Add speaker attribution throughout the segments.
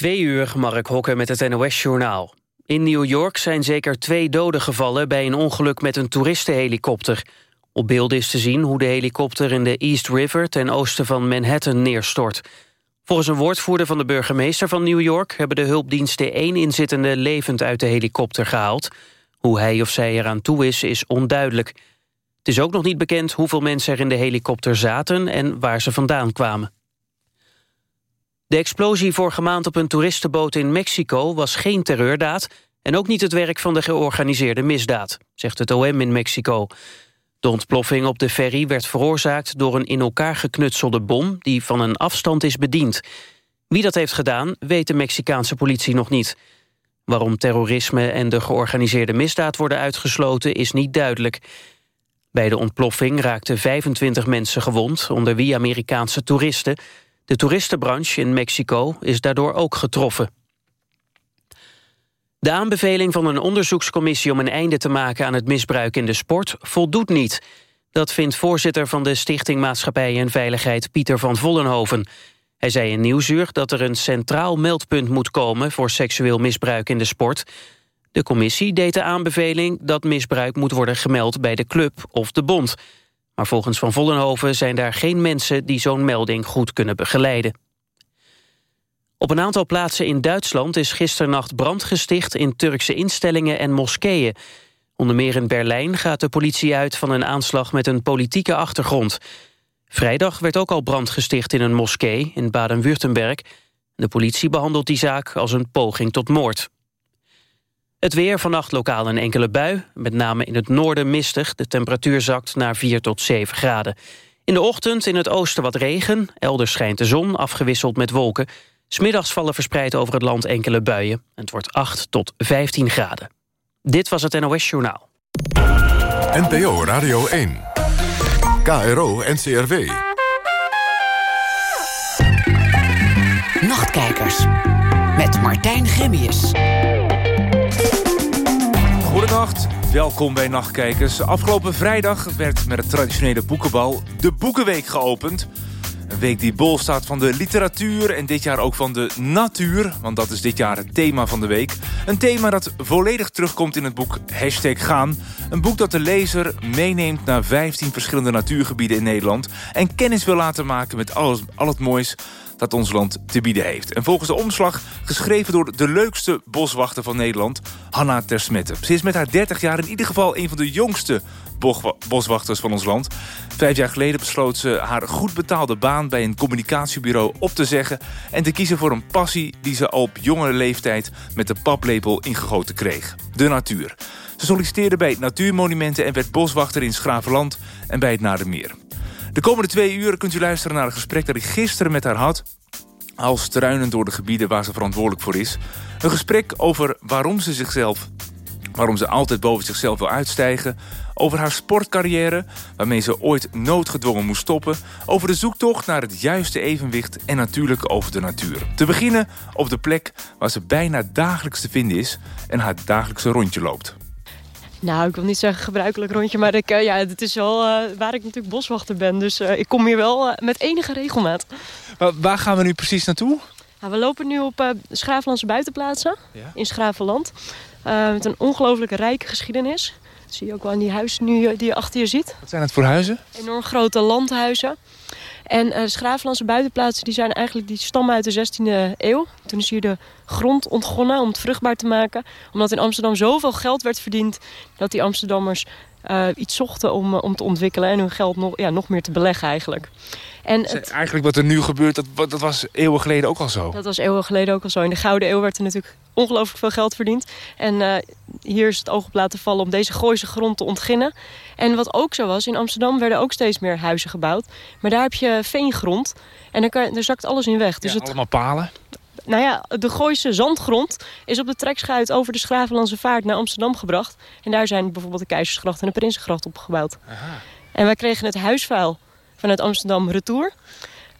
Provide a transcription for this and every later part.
Speaker 1: Twee uur, Mark Hokke met het NOS-journaal. In New York zijn zeker twee doden gevallen... bij een ongeluk met een toeristenhelikopter. Op beelden is te zien hoe de helikopter in de East River... ten oosten van Manhattan neerstort. Volgens een woordvoerder van de burgemeester van New York... hebben de hulpdiensten één inzittende levend uit de helikopter gehaald. Hoe hij of zij eraan toe is, is onduidelijk. Het is ook nog niet bekend hoeveel mensen er in de helikopter zaten... en waar ze vandaan kwamen. De explosie vorige maand op een toeristenboot in Mexico was geen terreurdaad... en ook niet het werk van de georganiseerde misdaad, zegt het OM in Mexico. De ontploffing op de ferry werd veroorzaakt door een in elkaar geknutselde bom... die van een afstand is bediend. Wie dat heeft gedaan, weet de Mexicaanse politie nog niet. Waarom terrorisme en de georganiseerde misdaad worden uitgesloten is niet duidelijk. Bij de ontploffing raakten 25 mensen gewond, onder wie Amerikaanse toeristen... De toeristenbranche in Mexico is daardoor ook getroffen. De aanbeveling van een onderzoekscommissie om een einde te maken aan het misbruik in de sport voldoet niet. Dat vindt voorzitter van de Stichting Maatschappij en Veiligheid Pieter van Vollenhoven. Hij zei in Nieuwsuur dat er een centraal meldpunt moet komen voor seksueel misbruik in de sport. De commissie deed de aanbeveling dat misbruik moet worden gemeld bij de club of de bond. Maar volgens Van Vollenhoven zijn daar geen mensen die zo'n melding goed kunnen begeleiden. Op een aantal plaatsen in Duitsland is gisternacht brand gesticht in Turkse instellingen en moskeeën. Onder meer in Berlijn gaat de politie uit van een aanslag met een politieke achtergrond. Vrijdag werd ook al brand gesticht in een moskee in Baden-Württemberg. De politie behandelt die zaak als een poging tot moord. Het weer, vannacht lokaal een enkele bui. Met name in het noorden mistig. De temperatuur zakt naar 4 tot 7 graden. In de ochtend in het oosten wat regen. Elders schijnt de zon, afgewisseld met wolken. Smiddags vallen verspreid over het land enkele buien. Het wordt 8 tot 15 graden. Dit was het NOS Journaal.
Speaker 2: NPO Radio 1. KRO NCRW.
Speaker 3: Nachtkijkers. Met Martijn Grimius.
Speaker 4: Goedenacht, welkom bij Nachtkijkers. Afgelopen vrijdag werd met het traditionele boekenbal de Boekenweek geopend. Een week die bol staat van de literatuur en dit jaar ook van de natuur. Want dat is dit jaar het thema van de week. Een thema dat volledig terugkomt in het boek Hashtag Gaan. Een boek dat de lezer meeneemt naar 15 verschillende natuurgebieden in Nederland... en kennis wil laten maken met alles, al het moois dat ons land te bieden heeft. En volgens de omslag geschreven door de leukste boswachter van Nederland, Hanna Tersmette. Ze is met haar 30 jaar in ieder geval een van de jongste boswachters van ons land. Vijf jaar geleden besloot ze haar goed betaalde baan bij een communicatiebureau op te zeggen... en te kiezen voor een passie die ze al op jongere leeftijd met de paplepel ingegoten kreeg. De natuur. Ze solliciteerde bij Natuurmonumenten en werd boswachter in Schravenland en bij het Nadermeer. De komende twee uur kunt u luisteren naar een gesprek dat ik gisteren met haar had... al struinend door de gebieden waar ze verantwoordelijk voor is. Een gesprek over waarom ze zichzelf waarom ze altijd boven zichzelf wil uitstijgen... over haar sportcarrière, waarmee ze ooit noodgedwongen moest stoppen... over de zoektocht naar het juiste evenwicht en natuurlijk over de natuur. Te beginnen op de plek waar ze bijna dagelijks te vinden is... en haar dagelijkse rondje loopt.
Speaker 5: Nou, ik wil niet zeggen gebruikelijk rondje, maar ik, uh, ja, het is wel uh, waar ik natuurlijk boswachter ben. Dus uh, ik kom hier wel met enige regelmaat.
Speaker 4: Maar waar gaan we nu precies naartoe?
Speaker 5: Nou, we lopen nu op Schravenlandse buitenplaatsen ja? in Schravenland. met een ongelooflijk rijke geschiedenis. Dat zie je ook wel in die huizen nu die je achter je ziet.
Speaker 4: Wat zijn het voor huizen?
Speaker 5: Enorm grote landhuizen. En uh, de Schravenlandse buitenplaatsen die zijn eigenlijk die stammen uit de 16e eeuw. Toen is hier de grond ontgonnen om het vruchtbaar te maken. Omdat in Amsterdam zoveel geld werd verdiend... dat die Amsterdammers uh, iets zochten om, om te ontwikkelen... en hun geld nog, ja, nog meer te beleggen eigenlijk.
Speaker 4: En het, eigenlijk wat er nu gebeurt, dat, dat was eeuwen geleden ook al zo?
Speaker 5: Dat was eeuwen geleden ook al zo. In de Gouden Eeuw werd er natuurlijk ongelooflijk veel geld verdiend. En uh, hier is het oog op laten vallen om deze Gooise grond te ontginnen. En wat ook zo was, in Amsterdam werden ook steeds meer huizen gebouwd. Maar daar heb je veengrond en daar, kan, daar zakt alles in weg.
Speaker 4: Dus ja, het, allemaal palen?
Speaker 5: Nou ja, de Gooise zandgrond is op de trekschuit over de Schravenlandse vaart naar Amsterdam gebracht. En daar zijn bijvoorbeeld de Keizersgracht en de Prinsengracht opgebouwd. Aha. En wij kregen het huisvuil vanuit Amsterdam retour.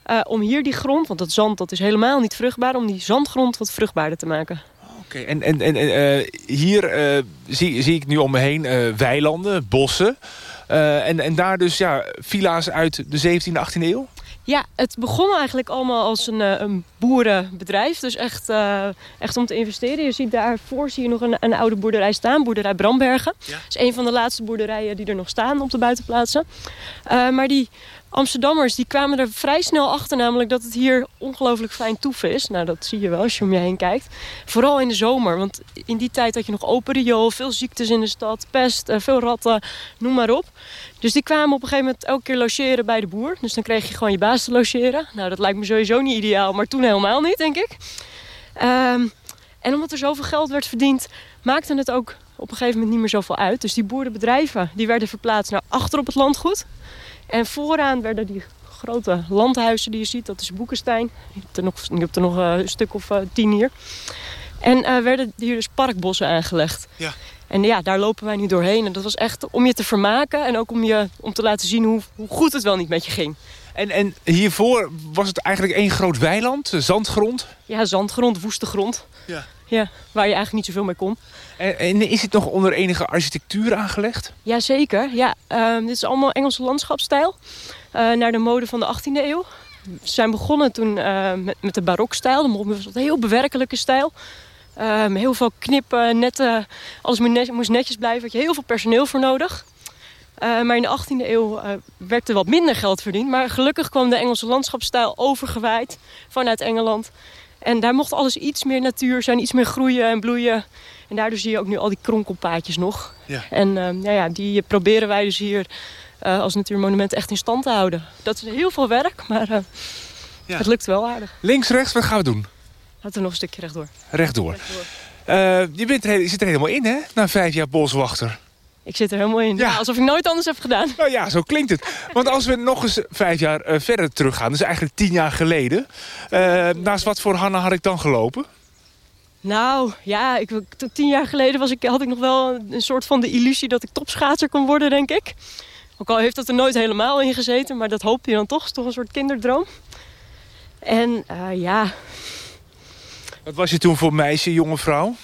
Speaker 5: Uh, om hier die grond, want dat zand dat is helemaal niet vruchtbaar... om die zandgrond wat vruchtbaarder te maken.
Speaker 4: Oké, okay, en, en, en uh, hier uh, zie, zie ik nu om me heen weilanden, bossen... en, en daar dus ja, villa's uit de 17e, 18e eeuw?
Speaker 5: Ja, het begon eigenlijk allemaal als een, eh, een boerenbedrijf. Dus echt, uh, echt om te investeren. Je ziet daarvoor zie je nog een, een oude boerderij staan. Boerderij Brambergen. Ja. Dat is een van de laatste boerderijen die er nog staan op de buitenplaatsen. Uh, maar die Amsterdammers die kwamen er vrij snel achter namelijk dat het hier ongelooflijk fijn toeven is. Nou, dat zie je wel als je om je heen kijkt. Vooral in de zomer, want in die tijd had je nog open riool, veel ziektes in de stad, pest, eh, veel ratten, noem maar op. Dus die kwamen op een gegeven moment elke keer logeren bij de boer. Dus dan kreeg je gewoon je baas te logeren. Nou, dat lijkt me sowieso niet ideaal, maar toen helemaal niet, denk ik. Um, en omdat er zoveel geld werd verdiend, maakte het ook op een gegeven moment niet meer zoveel uit. Dus die boerenbedrijven die werden verplaatst naar achter op het landgoed. En vooraan werden die grote landhuizen die je ziet, dat is Boekenstein. Je hebt er nog, je hebt er nog eh, een stuk of uh, tien hier. En uh, werden hier dus parkbossen aangelegd. Ja. En ja, daar lopen wij nu doorheen. En dat was echt om je te vermaken en ook om, je, om te laten zien hoe, hoe goed het wel niet met je ging.
Speaker 4: En, en hiervoor was het eigenlijk één groot weiland, zandgrond?
Speaker 5: Ja, zandgrond, woeste grond. Ja. Ja, waar je eigenlijk niet zoveel mee kon.
Speaker 4: En, en is het nog onder enige architectuur aangelegd?
Speaker 5: Jazeker, ja. Uh, dit is allemaal Engelse landschapsstijl. Uh, naar de mode van de 18e eeuw. We zijn begonnen toen uh, met, met de barokstijl. Een heel bewerkelijke stijl. Ehm, heel veel knippen, netten. Alles moest netjes blijven. Had je heel veel personeel voor nodig. Uh, maar in de 18e eeuw uh, werd er wat minder geld verdiend. Maar gelukkig kwam de Engelse landschapsstijl overgewaaid vanuit Engeland. En daar mocht alles iets meer natuur zijn, iets meer groeien en bloeien. En daardoor zie je ook nu al die kronkelpaadjes nog. Ja. En uh, ja, ja, die proberen wij dus hier uh, als natuurmonument echt in stand te houden. Dat is heel veel werk, maar ja. het lukt wel aardig.
Speaker 4: Links, rechts, wat gaan we doen?
Speaker 5: Laten we nog een stukje rechtdoor.
Speaker 4: Rechtdoor. rechtdoor. je, bent er, je zit er helemaal in, hè? Na vijf jaar boswachter.
Speaker 5: Ik zit er helemaal in. Ja. alsof ik nooit anders heb gedaan.
Speaker 4: Nou ja, zo klinkt het. Want als we nog eens vijf jaar uh, verder teruggaan... dus eigenlijk tien jaar geleden... Uh, naast wat voor Hanna had ik dan gelopen?
Speaker 5: Nou, ja, ik, tien jaar geleden was ik, had ik nog wel een soort van de illusie... dat ik topschaatser kon worden, denk ik. Ook al heeft dat er nooit helemaal in gezeten... maar dat hoopte je dan toch. is toch een soort kinderdroom. En uh, ja...
Speaker 4: Wat was je toen voor meisje, jonge vrouw?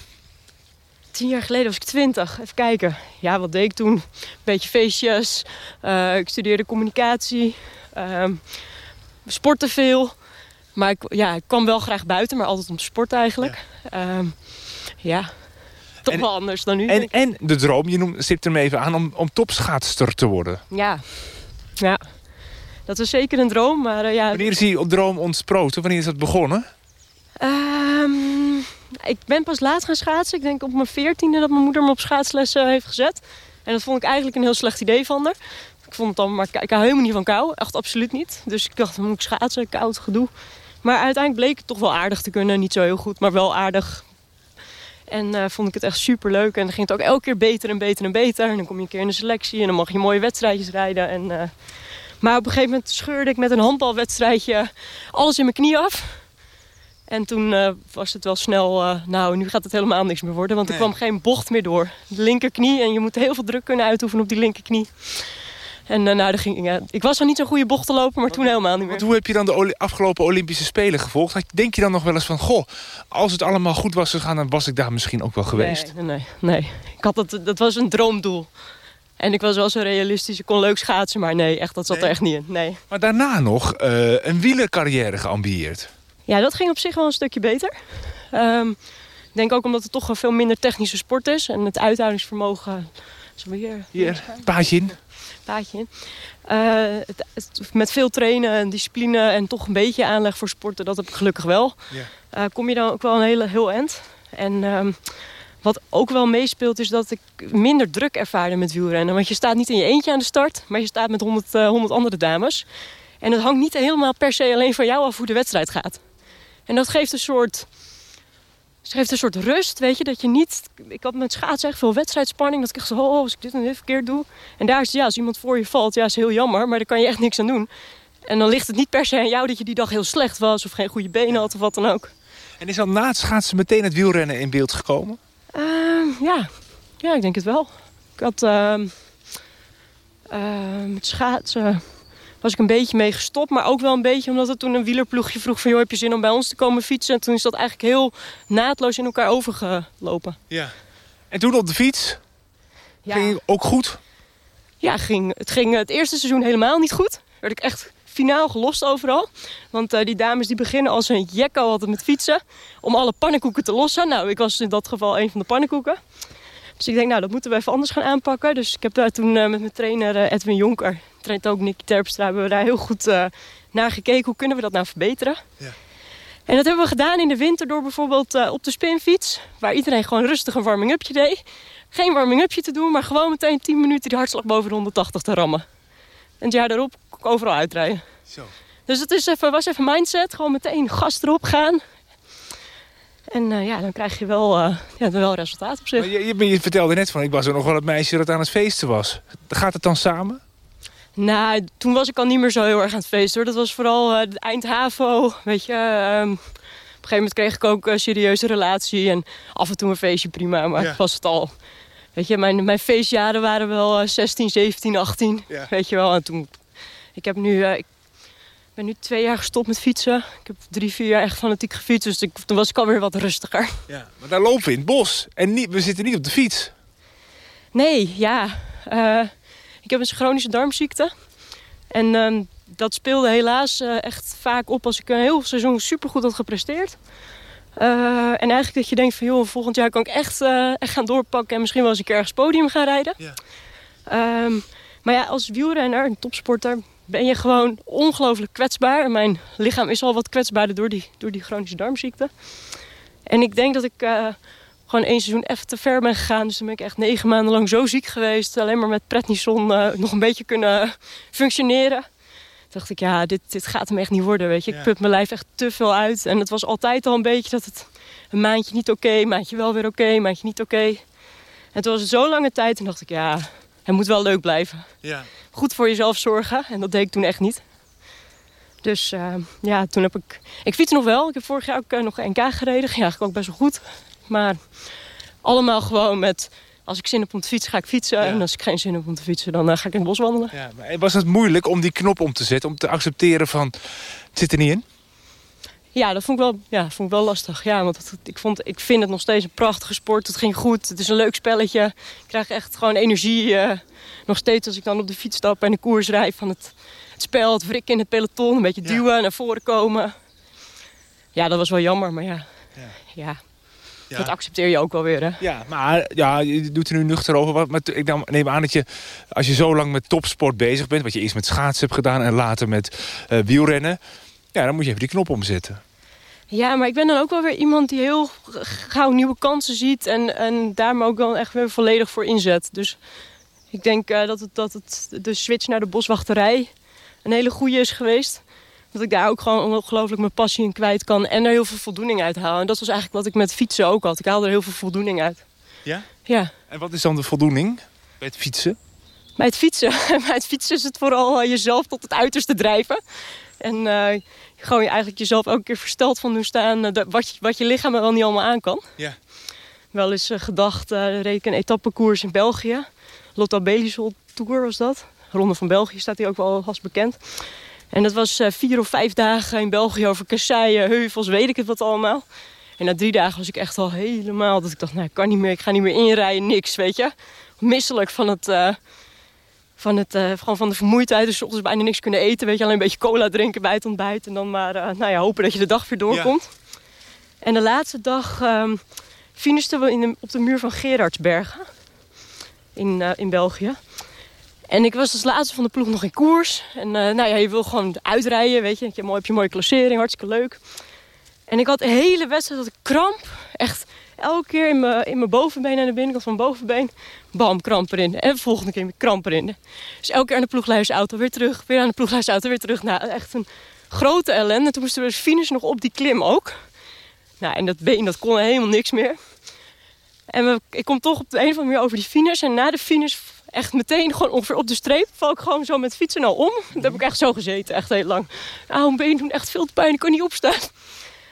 Speaker 5: Tien jaar geleden was ik twintig. Even kijken. Ja, wat deed ik toen? Beetje feestjes. Uh, ik studeerde communicatie. Uh, sportte veel. Maar ik, ja, ik kwam wel graag buiten, maar altijd om te sporten eigenlijk. Ja, uh, ja. toch wel anders dan nu.
Speaker 4: En, en de droom, je noemt, stipt hem even aan, om, om topschaatster te worden.
Speaker 5: Ja, ja. Dat was zeker een droom. Maar, uh, ja.
Speaker 4: Wanneer is die droom ontsproten? Wanneer is dat begonnen?
Speaker 5: Um, ik ben pas laat gaan schaatsen. Ik denk op mijn veertiende dat mijn moeder me op schaatslessen heeft gezet. En dat vond ik eigenlijk een heel slecht idee van haar. Ik vond het dan, maar ik hou helemaal niet van kou. Echt absoluut niet. Dus ik dacht, dan moet ik schaatsen, koud gedoe. Maar uiteindelijk bleek het toch wel aardig te kunnen. Niet zo heel goed, maar wel aardig. En uh, vond ik het echt super leuk. En dan ging het ook elke keer beter en beter en beter. En dan kom je een keer in de selectie en dan mag je mooie wedstrijdjes rijden. En, uh... Maar op een gegeven moment scheurde ik met een handbalwedstrijdje alles in mijn knie af. En toen uh, was het wel snel, uh, nou nu gaat het helemaal niks meer worden. Want er kwam geen bocht meer door. De linkerknie en je moet heel veel druk kunnen uitoefenen op die linkerknie. En uh, nou, ging, ik was al niet zo'n goede bocht te lopen, maar toen helemaal niet meer.
Speaker 4: Want hoe heb je dan de afgelopen Olympische Spelen gevolgd? Denk je dan nog wel eens van, goh, als het allemaal goed was gegaan... dan was ik daar misschien ook wel geweest?
Speaker 5: Nee, nee, nee. Ik had het, dat was een droomdoel. En ik was wel zo realistisch, ik kon leuk schaatsen, maar nee, echt, dat zat er echt niet in. Nee.
Speaker 4: Maar daarna nog een wielercarrière geambieerd.
Speaker 5: Ja, dat ging op zich wel een stukje beter. Um, ik denk ook omdat het toch een veel minder technische sport is. En het uithoudingsvermogen...
Speaker 4: Hier, hier paadje in.
Speaker 5: Paadje in. Uh, het, met veel trainen en discipline en toch een beetje aanleg voor sporten, dat heb ik gelukkig wel. Uh, kom je dan ook wel een hele, heel eind. En um, wat ook wel meespeelt is dat ik minder druk ervaarde met wielrennen. Want je staat niet in je eentje aan de start, maar je staat met 100, uh, 100 andere dames. En het hangt niet helemaal per se alleen van jou af hoe de wedstrijd gaat. En dat geeft een soort... Het geeft een soort rust, weet je, dat je niet... Ik had met schaatsen echt veel wedstrijdspanning. Dat ik echt zo, oh, als ik dit en dit verkeerd doe. En daar is ja, als iemand voor je valt, ja, is heel jammer. Maar daar kan je echt niks aan doen. En dan ligt het niet per se aan jou dat je die dag heel slecht was... of geen goede benen had of wat dan ook.
Speaker 4: En is dan na het schaatsen meteen het wielrennen in beeld gekomen?
Speaker 5: Uh, ja. ja, ik denk het wel. Ik had uh, met schaatsen was ik een beetje mee gestopt. Maar ook wel een beetje omdat het toen een wielerploegje vroeg van... joh, heb je zin om bij ons te komen fietsen? En toen is dat eigenlijk heel naadloos in elkaar overgelopen.
Speaker 4: Ja. En toen op de fiets? Ja. Ging ook goed?
Speaker 5: Ja, ging, het ging het eerste seizoen helemaal niet goed. Werd ik echt finaal gelost overal. Want eh, die dames die beginnen als een jekko altijd met fietsen... om alle pannenkoeken te lossen. Nou, ik was in dat geval een van de pannenkoeken. Dus ik denk, nou, dat moeten we even anders gaan aanpakken. Dus ik heb daar toen eh, met mijn trainer eh, Edwin Jonker... traint ook Nicky Terpstra, hebben we daar heel goed eh, naar gekeken. Hoe kunnen we dat nou verbeteren?
Speaker 4: Ja.
Speaker 5: En dat hebben we gedaan in de winter door bijvoorbeeld eh, op de spinfiets... waar iedereen gewoon rustig een warming-upje deed. Geen warming-upje te doen, maar gewoon meteen 10 minuten... die hartslag boven de 180 te rammen. En het jaar daarop overal uitrijden.
Speaker 4: Zo.
Speaker 5: Dus het is even, was even mindset. Gewoon meteen gas erop gaan. En eh, ja, dan krijg je wel, ja, wel resultaat op zich.
Speaker 4: Maar je, je, je vertelde net van, ik was er nog wel het meisje dat aan het feesten was. Gaat het dan samen?
Speaker 5: Nou, toen was ik al niet meer zo heel erg aan het feesten hoor. Dat was vooral eh, de eindhavo, weet je. ehm, op een gegeven moment kreeg ik ook een serieuze relatie. En af en toe een feestje prima, maar
Speaker 4: Ja.
Speaker 5: het was het al. Weet je, mijn, mijn feestjaren waren wel eh, 16, 17, 18.
Speaker 4: Ja.
Speaker 5: Weet je wel. En toen, ik heb nu, eh, ik ben nu twee jaar gestopt met fietsen. Ik heb drie, vier jaar echt fanatiek gefietst. Dus ik, toen was ik alweer wat rustiger.
Speaker 4: Ja. Maar daar lopen we in het bos. En niet, we zitten niet op de fiets.
Speaker 5: Nee, ja. Ik heb een chronische darmziekte. En ehm, dat speelde helaas eh, echt vaak op als ik een heel seizoen supergoed had gepresteerd. Eh, en eigenlijk dat je denkt van joh, volgend jaar kan ik echt, eh, echt gaan doorpakken en misschien wel eens een keer ergens podium gaan rijden.
Speaker 4: Ja.
Speaker 5: Ehm, maar ja, als wielrenner, een topsporter, ben je gewoon ongelooflijk kwetsbaar. En mijn lichaam is al wat kwetsbaarder door die, door die chronische darmziekte. En ik denk dat ik gewoon één seizoen even te ver ben gegaan. Dus dan ben ik echt negen maanden lang zo ziek geweest. Alleen maar met prednison eh, nog een beetje kunnen functioneren. Toen dacht ik, ja, dit, dit gaat hem echt niet worden, weet je. Ik put mijn lijf echt te veel uit. En het was altijd al een beetje dat het een maandje niet oké, maandje wel weer oké, maandje niet oké. En toen was het zo lange tijd en dacht ik, ja, het moet wel leuk blijven.
Speaker 4: Ja.
Speaker 5: Goed voor jezelf zorgen. En dat deed ik toen echt niet. Dus eh, ja, toen heb ik... Ik fiets nog wel. Ik heb vorig jaar ook eh, nog een NK gereden. Ging eigenlijk ook best wel goed. Maar allemaal gewoon met... Als ik zin heb om te fietsen, ga ik fietsen.
Speaker 4: Ja.
Speaker 5: En als ik geen zin heb om te fietsen, dan eh, ga ik in het bos wandelen.
Speaker 4: Ja, maar was het moeilijk om die knop om te zetten? Om te accepteren van, het zit er niet in?
Speaker 5: Ja, dat vond ik wel, ja, vond ik wel lastig. Ja, want ik, vond, ik vind het nog steeds een prachtige sport. Het ging goed. Het is een leuk spelletje. Ik krijg echt gewoon energie. eh, nog steeds als ik dan op de fiets stap en de koers rijd van het, het spel. Het wrikken in het peloton. Een beetje
Speaker 4: Ja.
Speaker 5: duwen, naar voren komen. Ja, dat was wel jammer. Maar ja,
Speaker 4: Ja.
Speaker 5: ja.
Speaker 4: Ja.
Speaker 5: dat accepteer je ook wel weer. Hè?
Speaker 4: Ja, maar ja, je doet er nu nuchter over. Maar ik dan- neem aan dat je, als je zo lang met topsport bezig bent... wat je eerst met schaatsen hebt gedaan en later met eh, wielrennen... ja, dan moet je even die knop omzetten.
Speaker 5: Ja, maar ik ben dan ook wel weer iemand die heel gauw nieuwe kansen ziet. En, en daar me ook wel echt weer volledig voor inzet. Dus ik denk eh, dat, het, dat het de switch naar de boswachterij een hele goede is geweest. Dat ik daar ook gewoon ongelooflijk mijn passie in kwijt kan. En er heel veel voldoening uit haal. En dat was eigenlijk wat ik met fietsen ook had. Ik haalde er heel veel voldoening uit.
Speaker 4: Ja?
Speaker 5: Ja,
Speaker 4: En wat is dan de voldoening bij het fietsen?
Speaker 5: bij het fietsen. bij het fietsen is het vooral eh, jezelf tot het uiterste drijven. En eh, gewoon je eigenlijk jezelf elke keer versteld van doen staan. eh, wat, je, wat je lichaam er wel niet allemaal aan kan.
Speaker 4: Ja.
Speaker 5: Wel eens eh, gedacht, reed ik een etappekoers in België. Lotta Belisol Tour was dat. Ronde van België staat hier ook wel vast bekend. En dat was eh, vier of vijf dagen in België over kasseien, heuvels, weet ik het wat allemaal. En na drie dagen was ik echt al helemaal dat ik dacht, nou ik kan niet meer, ik ga niet meer inrijden, niks, weet je. Misselijk van het, eh, van, het, eh, gewoon van de vermoeidheid. Dus ochtends bijna niks kunnen eten, weet je. Alleen een beetje cola drinken bij het ontbijt. En dan maar nou ja, hopen dat je de dag weer doorkomt. En de laatste dag finishten we in de, op de muur van Gerardsbergen in, in België. En ik was als laatste van de ploeg nog in koers. En eh, nou ja, je wil gewoon uitrijden, weet je. Je hebt heb je mooie klassering, hartstikke leuk. En ik had de hele wedstrijd ik kramp. Echt elke keer in mijn, bovenbeen en de binnenkant van mijn bovenbeen. Bam, kramp erin. En de volgende keer kramp erin. Dus elke keer aan de ploegleidersauto weer terug. Weer aan de ploegleidersauto weer terug. Nou, echt een grote ellende. Toen moesten we dus finishen nog op die klim ook. Nou, en dat been, dat kon helemaal niks meer. En ik kom toch op de een of andere manier over die finish. En na de finish, echt meteen gewoon ongeveer op de streep, val ik gewoon zo met fietsen al om. Dat heb ik echt zo gezeten, echt heel lang. Nou, mijn been doen echt veel te pijn, ik kan niet opstaan.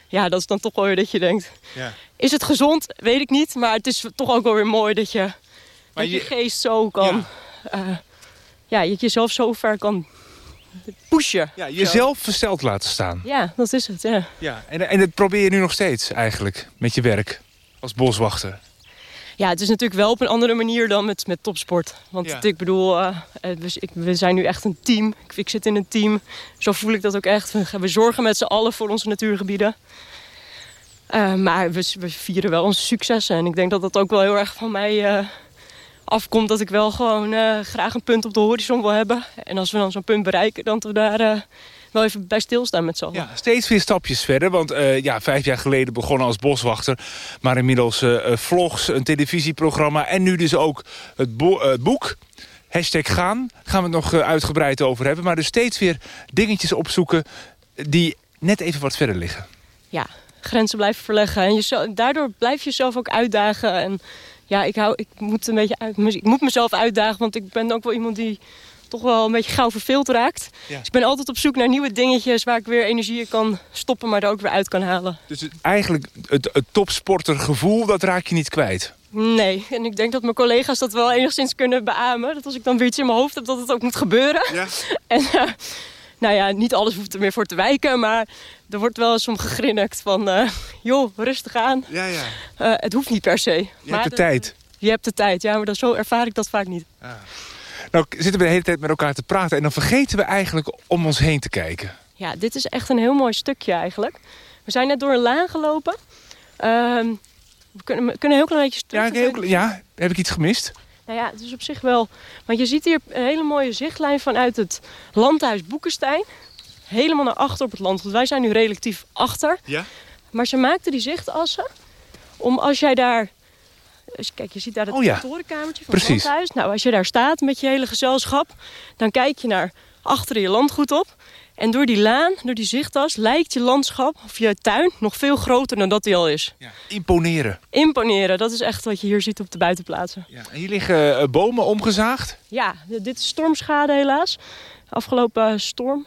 Speaker 5: Ja, dat is dan toch wel weer dat je denkt,
Speaker 4: Ja.
Speaker 5: is het gezond? Weet ik niet, maar het is toch ook wel weer mooi dat je,
Speaker 4: Maar
Speaker 5: dat je
Speaker 4: je-
Speaker 5: geest zo kan, ja. ja, je jezelf zo ver kan pushen.
Speaker 4: Ja, jezelf versteld laten staan.
Speaker 5: Ja, dat is het, ja.
Speaker 4: Ja. En, en dat probeer je nu nog steeds eigenlijk met je werk als boswachter.
Speaker 5: Ja, het is natuurlijk wel op een andere manier dan met, met topsport. Want
Speaker 4: Ja.
Speaker 5: ik bedoel, eh, eh, we, ik- we zijn nu echt een team. Ik, ik zit in een team. Zo voel ik dat ook echt. We, we zorgen met z'n allen voor onze natuurgebieden. Eh, maar we, we vieren wel onze successen. En ik denk dat dat ook wel heel erg van mij afkomt. Dat ik wel gewoon graag een punt op de horizon wil hebben. En als we dan zo'n punt bereiken, dat we daar wel even bij stilstaan met z'n allen.
Speaker 4: Ja, steeds weer stapjes verder. Want eh, ja, vijf jaar geleden begonnen als boswachter. Maar inmiddels eh, vlogs, een televisieprogramma... en nu dus ook het, bo- het boek. Hashtag gaan. Gaan we het nog uitgebreid over hebben. Maar dus steeds weer dingetjes opzoeken... die net even wat verder liggen.
Speaker 5: ja, grenzen blijven verleggen. En jezelf, daardoor blijf je jezelf ook uitdagen. En ja, ik, hou, ik, moet een beetje uit, ik moet mezelf uitdagen, want ik ben ook wel iemand die toch wel een beetje gauw verveeld raakt.
Speaker 4: Ja.
Speaker 5: Dus ik ben altijd op zoek naar nieuwe dingetjes waar ik weer energie in kan stoppen, maar er ook weer uit kan halen.
Speaker 4: Dus het- eigenlijk het, het topsportergevoel, dat raak je niet kwijt.
Speaker 5: Nee, en ik denk dat mijn collega's dat wel enigszins kunnen beamen. Dat als ik dan weer iets in mijn hoofd heb, dat het ook moet gebeuren.
Speaker 4: Ja.
Speaker 5: En eh, nou ja, niet alles hoeft er meer voor te wijken, maar er wordt wel eens om gegrinnikt van... eh, joh, rustig aan.
Speaker 4: Ja, ja.
Speaker 5: Eh, het hoeft niet per se.
Speaker 4: Je
Speaker 5: Maar
Speaker 4: hebt de
Speaker 5: dat-
Speaker 4: tijd.
Speaker 5: Je hebt de tijd, ja, maar dat, zo ervaar ik dat vaak niet.
Speaker 4: Nou zitten we de hele tijd met elkaar te praten... en dan vergeten we eigenlijk om ons heen te kijken.
Speaker 5: Ja, dit is echt een heel mooi stukje eigenlijk. We zijn net door een laan gelopen. Ehm, we kunnen, we kunnen een heel klein beetje
Speaker 4: Ja, heel, ja, heb ik iets gemist?
Speaker 5: Nou ja, het is op zich wel... Want je ziet hier een hele mooie zichtlijn vanuit het landhuis Boekenstein. Helemaal naar achter op het land. Want wij zijn nu relatief achter.
Speaker 4: Ja.
Speaker 5: Maar ze maakten die zichtassen om als jij daar... dus Kijk, je ziet daar het
Speaker 4: Oh ja.
Speaker 5: kantorenkamertje van
Speaker 4: Precies.
Speaker 5: het landhuis. Nou, als je daar staat met je hele gezelschap... dan kijk je naar achteren je landgoed op. En door die laan, door die zichtas... lijkt je landschap of je tuin nog veel groter dan dat die al is.
Speaker 4: Ja. Imponeren.
Speaker 5: Imponeren, dat is echt wat je hier ziet op de buitenplaatsen.
Speaker 4: Ja. En hier liggen eh, bomen omgezaagd.
Speaker 5: Ja, dit is stormschade helaas. Afgelopen eh, storm.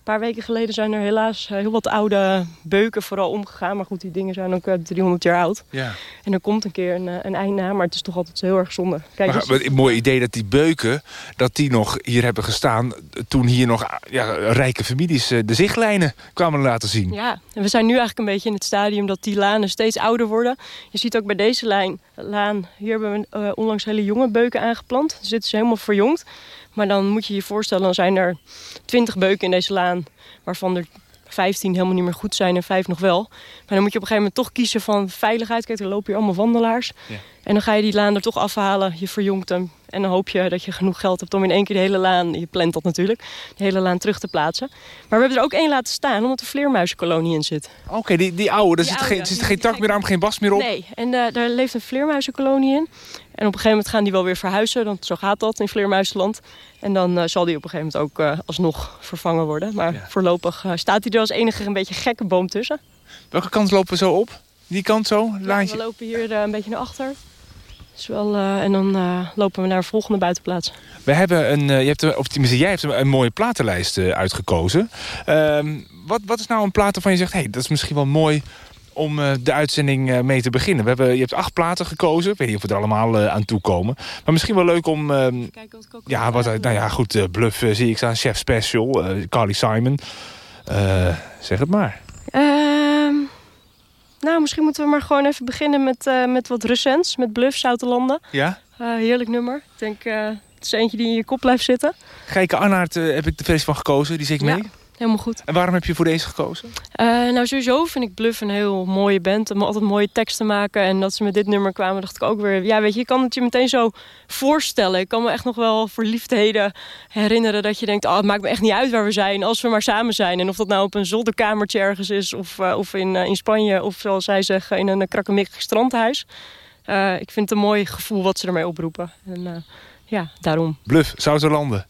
Speaker 5: Een paar weken geleden zijn er helaas eh, heel wat oude beuken vooral omgegaan. Maar goed, die dingen zijn ook eh, 300 jaar oud.
Speaker 4: Ja.
Speaker 5: En er komt een keer een, eh, een eind aan, maar het is toch altijd heel erg zonde. Kijk,
Speaker 4: Maar,
Speaker 5: dus-
Speaker 4: wat een mooi idee dat die beuken, dat die nog hier hebben gestaan... toen hier nog ja, rijke families eh, de zichtlijnen kwamen laten zien.
Speaker 5: Ja, en we zijn nu eigenlijk een beetje in het stadium dat die lanen steeds ouder worden. Je ziet ook bij deze lijn, laan, hier hebben we eh, onlangs hele jonge beuken aangeplant. Dus dit is helemaal verjongd. Maar dan moet je je voorstellen, dan zijn er 20 beuken in deze laan, waarvan er 15 helemaal niet meer goed zijn en 5 nog wel. Maar dan moet je op een gegeven moment toch kiezen van veiligheid. Kijk, er lopen hier allemaal wandelaars.
Speaker 4: Ja.
Speaker 5: En dan ga je die laan er toch afhalen, je verjongt hem. En dan hoop je dat je genoeg geld hebt om in één keer de hele laan, je plant dat natuurlijk, de hele laan terug te plaatsen. Maar we hebben er ook één laten staan, omdat er vleermuizenkolonie in zit.
Speaker 4: Oké, die, die oude, er
Speaker 5: Die
Speaker 4: zit,
Speaker 5: oude,
Speaker 4: geen, zit
Speaker 5: die-
Speaker 4: geen tak meer aan, geen bas meer op.
Speaker 5: Nee, en eh, daar leeft een vleermuizenkolonie in. En op een gegeven moment gaan die wel weer verhuizen, want zo gaat dat in vleermuizenland. En dan eh, zal die op een gegeven moment ook eh, alsnog vervangen worden. Maar
Speaker 4: Ja.
Speaker 5: voorlopig eh, staat hij er als enige een beetje gekke boom tussen.
Speaker 4: Welke kant lopen we zo op? Die kant zo?
Speaker 5: Ja,
Speaker 4: Laantje?
Speaker 5: we lopen hier een beetje naar achter. Dus wel, en dan lopen we naar de volgende buitenplaats.
Speaker 4: We hebben een, je hebt, of tenminste, jij hebt een, een mooie platenlijst uitgekozen. Ehm, wat, wat is nou een plaat waarvan je zegt, hey, dat is misschien wel mooi om eh, de uitzending eh, mee te beginnen? We hebben, je hebt acht platen gekozen. Ik weet niet of we er allemaal eh, aan toe komen. Maar misschien wel leuk om... ehm,
Speaker 5: Kijken wat ik ook
Speaker 4: ja, wat, nou ja, goed, eh, Bluff zie ik staan. Chef Special, eh, Carly Simon. Eh, zeg het maar.
Speaker 5: Ehm, nou, misschien moeten we maar gewoon even beginnen met, eh, met wat recents. Met Bluff, Zoutelanden.
Speaker 4: Ja?
Speaker 5: Eh, heerlijk nummer. Ik denk, eh, het is eentje die in je kop blijft zitten.
Speaker 4: Geike Arnaert heb ik de versie van gekozen. Die zit ik
Speaker 5: Ja. Helemaal goed.
Speaker 4: En waarom heb je voor deze gekozen?
Speaker 5: Eh, nou, sowieso vind ik Bluff een heel mooie band. Om altijd mooie teksten maken. En dat ze met dit nummer kwamen, dacht ik ook weer... Ja, weet je, je kan het je meteen zo voorstellen. Ik kan me echt nog wel verliefdheden herinneren. Dat je denkt, oh, het maakt me echt niet uit waar we zijn. Als we maar samen zijn. En of dat nou op een zolderkamertje ergens is. Of, eh, of in, eh, in Spanje. Of zoals zij zeggen, in een krakkemikkig strandhuis. Ik vind het een mooi gevoel wat ze ermee oproepen. En ja, daarom.
Speaker 4: Bluff, Zouterlanden.
Speaker 6: Niets is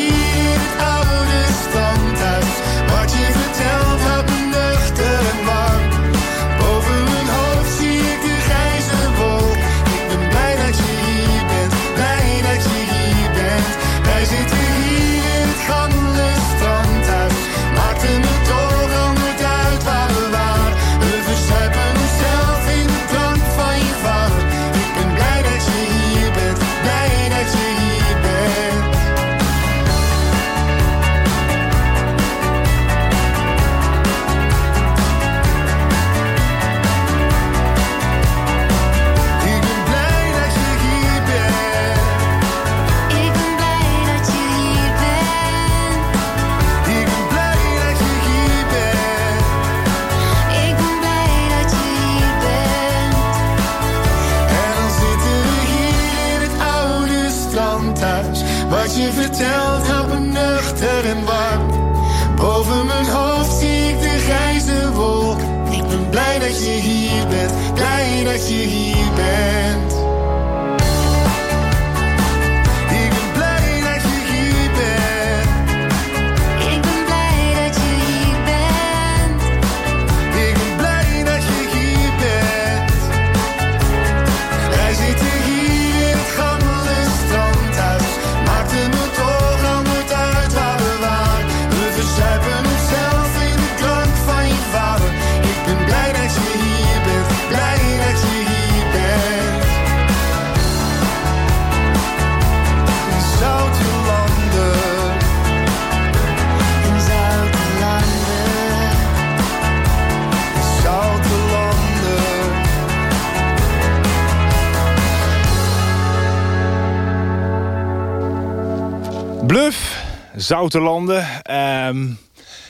Speaker 4: Zoutelanden. Ehm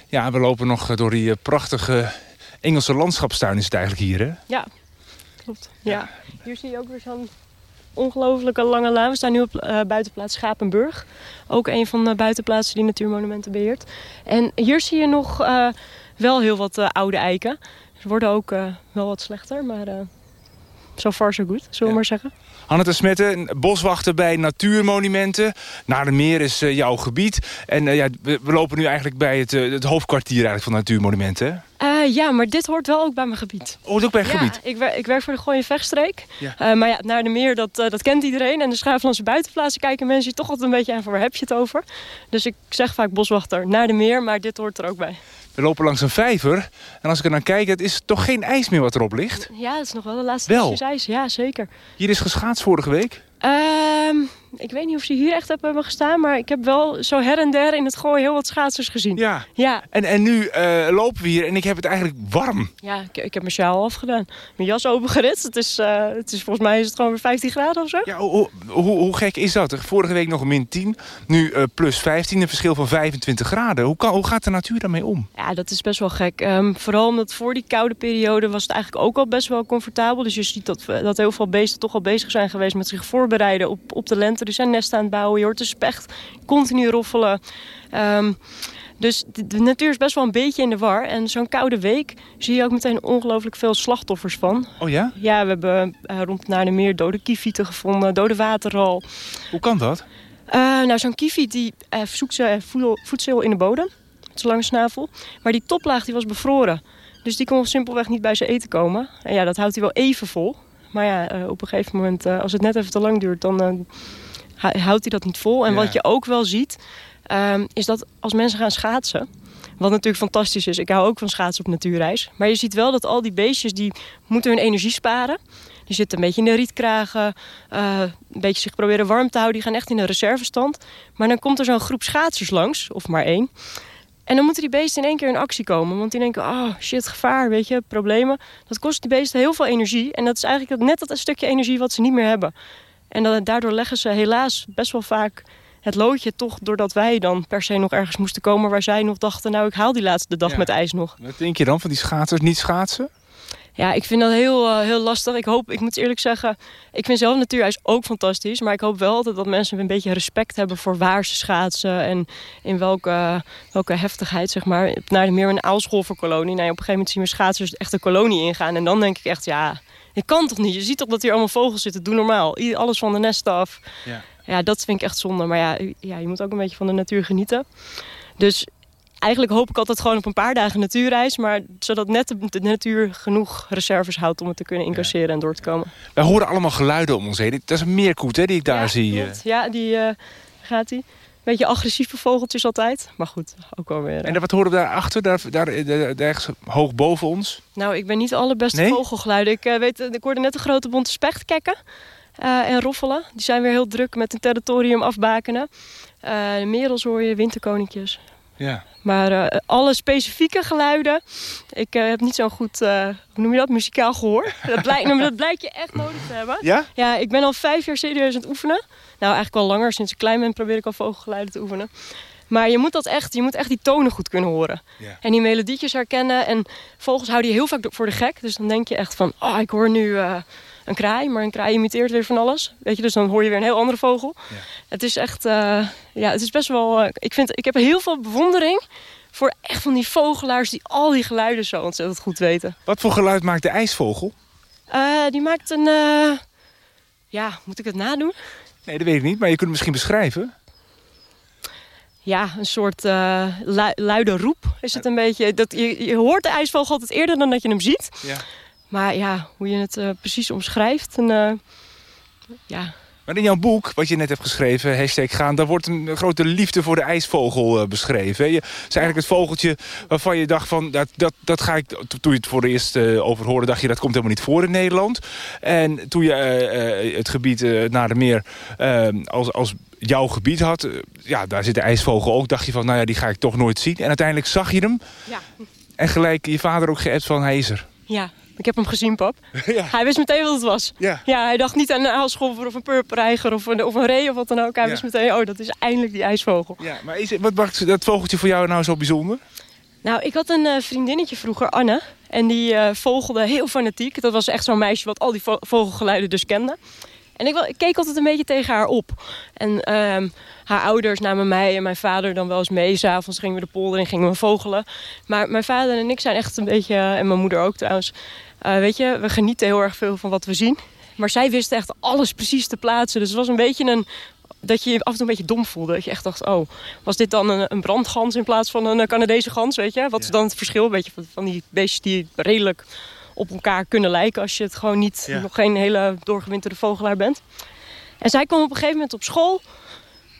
Speaker 4: ja, we lopen nog door die eh, prachtige Engelse landschapstuin is het eigenlijk hier, hè?
Speaker 5: Ja, klopt. Ja. Hier zie je ook weer zo'n ongelofelijke lange laan. We staan nu op eh, buitenplaats Schapenburg. Ook een van de buitenplaatsen die Natuurmonumenten beheert. En hier zie je nog eh, wel heel wat oude eiken. Ze worden ook wel wat slechter, maar zo so far so good, zullen we
Speaker 4: Ja.
Speaker 5: maar zeggen.
Speaker 4: Hanneke Smetten, boswachter bij Natuurmonumenten. Naar de Meer is eh, jouw gebied. En eh, ja, we, we lopen nu eigenlijk bij het, eh, het hoofdkwartier eigenlijk van Natuurmonumenten.
Speaker 5: ja, maar dit hoort wel ook bij mijn gebied.
Speaker 4: Oh, het ook bij het
Speaker 5: Ja,
Speaker 4: gebied.
Speaker 5: ik, wer- ik werk voor de Gooie Vechtstreek.
Speaker 4: Ja.
Speaker 5: Eh, maar ja, naar de meer, dat, dat kent iedereen. En de Schaaflandse buitenplaatsen kijken mensen toch altijd een beetje aan van waar heb je het over. Dus ik zeg vaak boswachter naar de meer, maar dit hoort er ook bij.
Speaker 4: We lopen langs een vijver. En als ik er naar kijk, het is toch geen ijs meer wat erop ligt.
Speaker 5: Ja, dat is nog wel de laatste
Speaker 4: Wel.
Speaker 5: ijs. Ja, zeker.
Speaker 4: Hier is geschaatst vorige week.
Speaker 5: Ehm, ik weet niet of ze hier echt hebben gestaan, maar ik heb wel zo her en der in het gooien heel wat schaatsers gezien.
Speaker 4: Ja.
Speaker 5: Ja,
Speaker 4: En, en nu eh, lopen we hier en ik heb het eigenlijk warm.
Speaker 5: ja ik, ik heb mijn sjaal afgedaan. Mijn jas opengeritst. Het is, eh, het is volgens mij is het gewoon weer 15 graden of zo.
Speaker 4: Ja, hoe, hoe, hoe gek is dat? Vorige week nog min 10, nu eh, plus 15, een verschil van 25 graden. Hoe, kan, hoe gaat de natuur daarmee om?
Speaker 5: Ja, dat is best wel gek. Ehm, vooral omdat voor die koude periode was het eigenlijk ook al best wel comfortabel. Dus je ziet dat, dat heel veel beesten toch al bezig zijn geweest met zich voorbereiden op, op de lente. Die zijn nesten aan het bouwen. Je hoort de specht continu roffelen. Ehm, dus de, de natuur is best wel een beetje in de war. En zo'n koude week zie je ook meteen ongelooflijk veel slachtoffers van.
Speaker 4: Oh ja?
Speaker 5: Ja, we hebben eh, rond naar de meer dode kievieten gevonden, dode waterral.
Speaker 4: Hoe kan dat?
Speaker 5: Eh, nou, zo'n kieviet die eh, zoekt zijn voedsel, in de bodem. Met zijn lange snavel. Maar die toplaag die was bevroren. Dus die kon simpelweg niet bij zijn eten komen. En ja, dat houdt hij wel even vol. Maar ja, eh, op een gegeven moment, eh, als het net even te lang duurt, dan eh, hou- houdt hij dat niet vol. En
Speaker 4: Ja.
Speaker 5: wat je ook wel ziet, ehm, is dat als mensen gaan schaatsen... Wat natuurlijk fantastisch is. Ik hou ook van schaatsen op natuurreis. Maar je ziet wel dat al die beestjes, die moeten hun energie sparen. Die zitten een beetje in de rietkragen. eh, een beetje zich proberen warm te houden. Die gaan echt in een reservestand. Maar dan komt er zo'n groep schaatsers langs. Of maar één. En dan moeten die beesten in één keer in actie komen. Want die denken, oh shit, gevaar, weet je, problemen. Dat kost die beesten heel veel energie. En dat is eigenlijk net dat stukje energie wat ze niet meer hebben. En daardoor leggen ze helaas best wel vaak het loodje toch... doordat wij dan per se nog ergens moesten komen... waar zij nog dachten, nou, ik haal die laatste dag
Speaker 4: Ja.
Speaker 5: met ijs nog.
Speaker 4: Wat denk je dan van die schaatsers niet schaatsen?
Speaker 5: Ja, ik vind dat heel, eh, heel lastig. Ik hoop, ik moet eerlijk zeggen, ik vind zelf natuurijs ook fantastisch. Maar ik hoop wel altijd dat mensen een beetje respect hebben voor waar ze schaatsen. En in welke, welke heftigheid, zeg maar. Naar meer een aalscholverkolonie. Nou, op een gegeven moment zien we schaatsers echt de kolonie ingaan. En dan denk ik echt, ja, ik kan toch niet? Je ziet toch dat hier allemaal vogels zitten, doe normaal. Alles van de nesten af.
Speaker 4: Ja.
Speaker 5: Ja, dat vind ik echt zonde. Maar ja, ja, je moet ook een beetje van de natuur genieten. Dus eigenlijk hoop ik altijd gewoon op een paar dagen natuurreis. Maar zodat net de, de natuur genoeg reserves houdt om het te kunnen incasseren en door te komen.
Speaker 4: Wij horen allemaal geluiden om ons heen. Dat is een meerkoet hè, die ik daar
Speaker 5: ja,
Speaker 4: zie. eh.
Speaker 5: klopt. Ja, die eh, gaat hij. Beetje agressieve vogeltjes altijd. Maar goed, ook wel weer.
Speaker 4: En wat horen we daarachter? Daar, daar, daar, daar hoog boven ons?
Speaker 5: Nou, ik ben niet de allerbeste
Speaker 4: Nee?
Speaker 5: vogelgeluiden. Ik, eh, weet, ik hoorde net een grote bonte specht kekken. eh, en roffelen. Die zijn weer heel druk met hun territorium afbakenen. Eh, de merels hoor je, winterkoninkjes.
Speaker 4: Ja.
Speaker 5: Maar eh, alle specifieke geluiden, ik eh, heb niet zo'n goed, eh, hoe noem je dat, muzikaal gehoor. Dat blijkt, nou, dat blijkt je echt nodig te hebben.
Speaker 4: Ja?
Speaker 5: Ja, ik ben al vijf jaar serieus aan het oefenen. Nou, eigenlijk al langer. Sinds ik klein ben probeer ik al vogelgeluiden te oefenen. Maar je moet dat echt, je moet echt die tonen goed kunnen horen.
Speaker 4: Ja.
Speaker 5: En die melodietjes herkennen. En vogels houden je heel vaak voor de gek. Dus dan denk je echt van, oh, ik hoor nu een kraai. Maar een kraai imiteert weer van alles. Weet je, dus dan hoor je weer een heel andere vogel.
Speaker 4: Ja.
Speaker 5: Het is echt, eh, ja, het is best wel... eh, ik, vind, ik heb heel veel bewondering voor echt van die vogelaars... die al die geluiden zo ontzettend goed weten.
Speaker 4: Wat voor geluid maakt de ijsvogel?
Speaker 5: Eh, die maakt een... ja, moet ik het nadoen?
Speaker 4: Nee, dat weet ik niet, maar je kunt het misschien beschrijven.
Speaker 5: Ja, een soort lu- luide roep is het een beetje. Dat, je, je hoort de ijsvogel altijd eerder dan dat je hem ziet.
Speaker 4: Ja.
Speaker 5: Maar ja, hoe je het eh, precies omschrijft. En, eh, ja.
Speaker 4: Maar in jouw boek, wat je net hebt geschreven, hashtag gaan... daar wordt een grote liefde voor de ijsvogel eh, beschreven. hè. Je is eigenlijk het vogeltje waarvan je dacht van... dat, dat, dat ga ik, to- toen je het voor de eerst over hoorde, dacht je... dat komt helemaal niet voor in Nederland. En toen je het gebied naar de meer als, als jouw gebied had... ja, daar zit de ijsvogel ook. Dacht je van, nou ja, die ga ik toch nooit zien. En uiteindelijk zag je hem.
Speaker 5: Ja.
Speaker 4: En gelijk je vader ook geappt van, hij is er.
Speaker 5: ja, ik heb hem gezien, pap.
Speaker 4: ja.
Speaker 5: Hij wist meteen wat het was.
Speaker 4: Ja.
Speaker 5: Ja, hij dacht niet aan een aalscholver of een purperreiger of een, of een ree of wat dan ook. Hij
Speaker 4: Ja.
Speaker 5: wist meteen, oh, dat is eindelijk die ijsvogel.
Speaker 4: Ja, maar is, wat maakt dat vogeltje voor jou nou zo bijzonder?
Speaker 5: Nou, ik had een eh, vriendinnetje vroeger, Anne. En die eh, vogelde heel fanatiek. Dat was echt zo'n meisje wat al die vo- vogelgeluiden dus kende. En ik, keek altijd een beetje tegen haar op. En ehm, haar ouders namen mij en mijn vader dan wel eens mee. S'avonds gingen we de polder in, gingen we vogelen. Maar mijn vader en ik zijn echt een beetje, en mijn moeder ook trouwens... eh, weet je, we genieten heel erg veel van wat we zien. Maar zij wist echt alles precies te plaatsen. Dus het was een beetje een... Dat je je af en toe een beetje dom voelde. Dat je echt dacht, oh, was dit dan een, een brandgans in plaats van een eh, Canadese gans, weet je? Wat is dan het verschil, weet je, van, van die beestjes die redelijk op elkaar kunnen lijken... als je het gewoon niet,
Speaker 4: Ja.
Speaker 5: nog geen hele doorgewinterde vogelaar bent. En zij kwam op een gegeven moment op school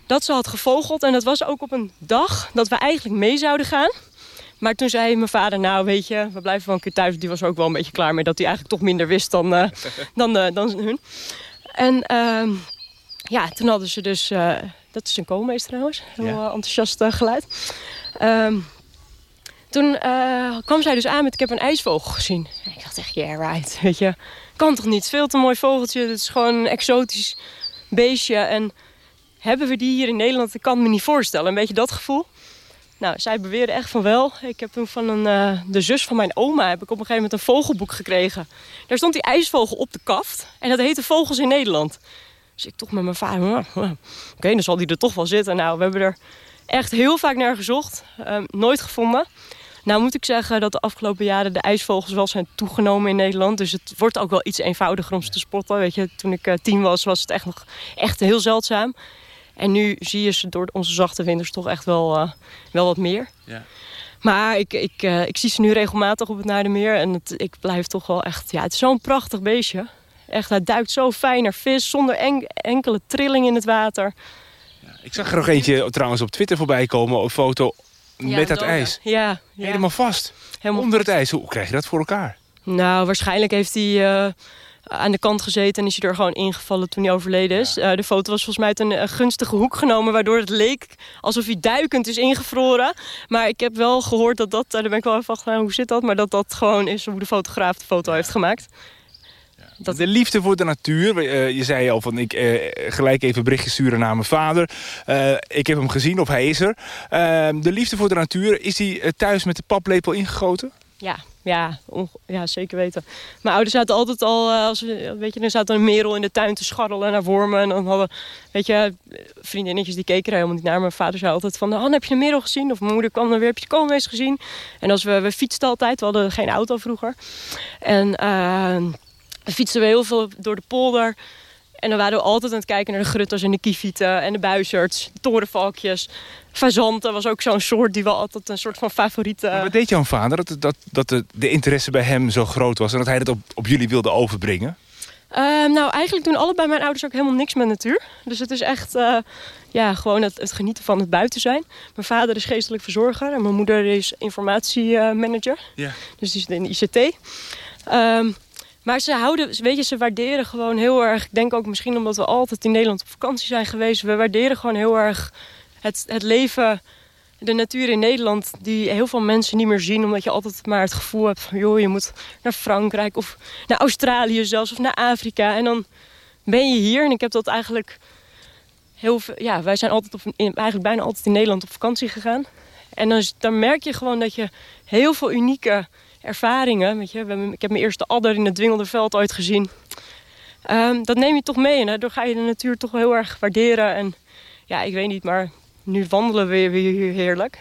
Speaker 5: dat ze had gevogeld. En dat was ook op een dag dat we eigenlijk mee zouden gaan. Maar toen zei mijn vader, nou weet je, we blijven wel een keer thuis. Die was ook wel een beetje klaar mee dat hij eigenlijk toch minder wist dan, eh, dan, eh, dan hun. En ehm, ja, toen hadden ze dus, eh, dat is een koolmees trouwens, heel
Speaker 4: Ja.
Speaker 5: enthousiast geluid. Ehm, toen kwam zij dus aan met, ik heb een ijsvogel gezien. En ik dacht echt, yeah right, weet je. Kan toch niet, veel te mooi vogeltje. Het is gewoon een exotisch beestje. En hebben we die hier in Nederland? Ik kan me niet voorstellen. Een beetje dat gevoel. Nou, zij beweerde echt van wel. Ik heb toen van een, eh, de zus van mijn oma heb ik op een gegeven moment een vogelboek gekregen. Daar stond die ijsvogel op de kaft. En dat heette Vogels in Nederland. Dus ik toch met mijn vader, "Nou, nou, oké, dan zal die er toch wel zitten. Nou, we hebben er echt heel vaak naar gezocht. Ehm, nooit gevonden. Nou moet ik zeggen dat de afgelopen jaren de ijsvogels wel zijn toegenomen in Nederland. Dus het wordt ook wel iets eenvoudiger om ze te spotten. Weet je, toen ik eh, tien was, was het echt nog echt heel zeldzaam. En nu zie je ze door onze zachte winters toch echt wel, eh, wel wat meer.
Speaker 4: Ja.
Speaker 5: Maar ik, ik, eh, ik zie ze nu regelmatig op het Naardenmeer. En het, ik blijf toch wel echt... Ja, het is zo'n prachtig beestje. Echt, hij duikt zo fijn naar vis. Zonder en- enkele trilling in het water.
Speaker 4: Ik zag er nog eentje trouwens op Twitter voorbij komen. Een foto
Speaker 5: Ja,
Speaker 4: met dat ijs.
Speaker 5: Ja, ja.
Speaker 4: Helemaal vast.
Speaker 5: Helemaal
Speaker 4: Onder het ijs. Hoe krijg je dat voor elkaar?
Speaker 5: Nou, waarschijnlijk heeft hij eh, aan de kant gezeten en is hij er gewoon ingevallen toen hij overleden is. Eh, de foto was volgens mij uit een, eh, gunstige hoek genomen, waardoor het leek alsof hij duikend is ingevroren. Maar ik heb wel gehoord dat dat, eh, daar ben ik wel even van, hoe zit dat? Maar dat dat gewoon is hoe de fotograaf de foto heeft gemaakt. Dat-
Speaker 4: De liefde voor de natuur. Je zei al van ik gelijk even berichtjes sturen naar mijn vader. Ik heb hem gezien of hij is er. Eh, de liefde voor de natuur, is hij thuis met de paplepel ingegoten?
Speaker 5: Ja, Ja, ja, zeker weten. Mijn ouders zaten altijd al, eh, als we, weet je, dan zat een merel in de tuin te scharrelen naar wormen. En dan hadden, weet je, vriendinnetjes die keken er helemaal niet naar. Mijn vader zei altijd van, Han, heb je een merel gezien? Of mijn moeder kwam dan weer, heb je de koolmees gezien? En als we, we fietsten altijd, we hadden geen auto vroeger. En dan fietsten we heel veel door de polder. En dan waren we altijd aan het kijken naar de grutters en de kievieten en de buizerds, de torenvalkjes. Fazanten was ook zo'n soort die wel altijd een soort van favoriete...
Speaker 4: Maar wat deed jouw vader dat, dat, dat de, de interesse bij hem zo groot was... en dat hij dat op, op jullie wilde overbrengen?
Speaker 5: Ehm, nou, eigenlijk doen allebei mijn ouders ook helemaal niks met natuur. Dus het is echt eh, ja, gewoon het, het genieten van het buiten zijn. Mijn vader is geestelijk verzorger en mijn moeder is informatiemanager.
Speaker 4: Ja.
Speaker 5: Dus die zit in de ICT. Ehm, maar ze houden, weet je, ze waarderen gewoon heel erg. Ik denk ook misschien omdat we altijd in Nederland op vakantie zijn geweest. We waarderen gewoon heel erg het, het leven, de natuur in Nederland. Die heel veel mensen niet meer zien. Omdat je altijd maar het gevoel hebt van, joh, je moet naar Frankrijk of naar Australië zelfs of naar Afrika. En dan ben je hier. En ik heb dat eigenlijk heel veel. Ja, wij zijn altijd op, eigenlijk bijna altijd in Nederland op vakantie gegaan. En dan, dan merk je gewoon dat je heel veel unieke ervaringen. Weet je, ik heb mijn eerste adder in het Dwingelderveld ooit gezien. Ehm, dat neem je toch mee en daardoor ga je de natuur toch heel erg waarderen. En ja, ik weet niet, maar nu wandelen we weer, hier heerlijk.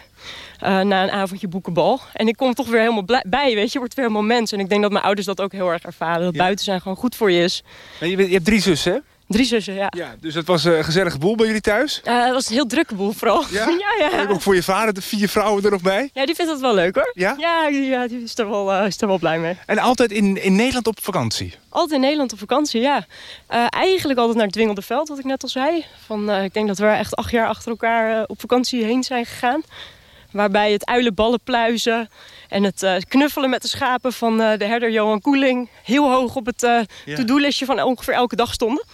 Speaker 5: eh, na een avondje boekenbal. En ik kom toch weer helemaal blij- bij, weet je. Wordt weer helemaal mens. En ik denk dat mijn ouders dat ook heel erg ervaren. Dat
Speaker 4: Ja.
Speaker 5: buiten zijn gewoon goed voor je is.
Speaker 4: Je, bent- je hebt drie zussen, hè?
Speaker 5: Drie zussen, ja.
Speaker 4: Ja, dus het was een gezellige boel bij jullie thuis.
Speaker 5: Eh, het was een heel drukke boel vooral.
Speaker 4: Ja?
Speaker 5: ja, ja.
Speaker 4: En ook voor je vader de vier vrouwen er nog bij.
Speaker 5: Ja, die vindt dat wel leuk hoor.
Speaker 4: Ja?
Speaker 5: Ja, die- ja die is er, wel, eh, is er wel blij mee.
Speaker 4: En altijd in, in Nederland op vakantie.
Speaker 5: Altijd in Nederland op vakantie, ja. Eh, eigenlijk altijd naar het Dwingelderveld, wat ik net al zei. Van, eh, ik denk dat we er echt acht jaar achter elkaar eh, op vakantie heen zijn gegaan. Waarbij het uilenballen pluizen en het eh, knuffelen met de schapen van eh, de herder Johan Koeling... heel hoog op het eh
Speaker 4: Ja.
Speaker 5: to-do-listje van ongeveer elke dag stonden.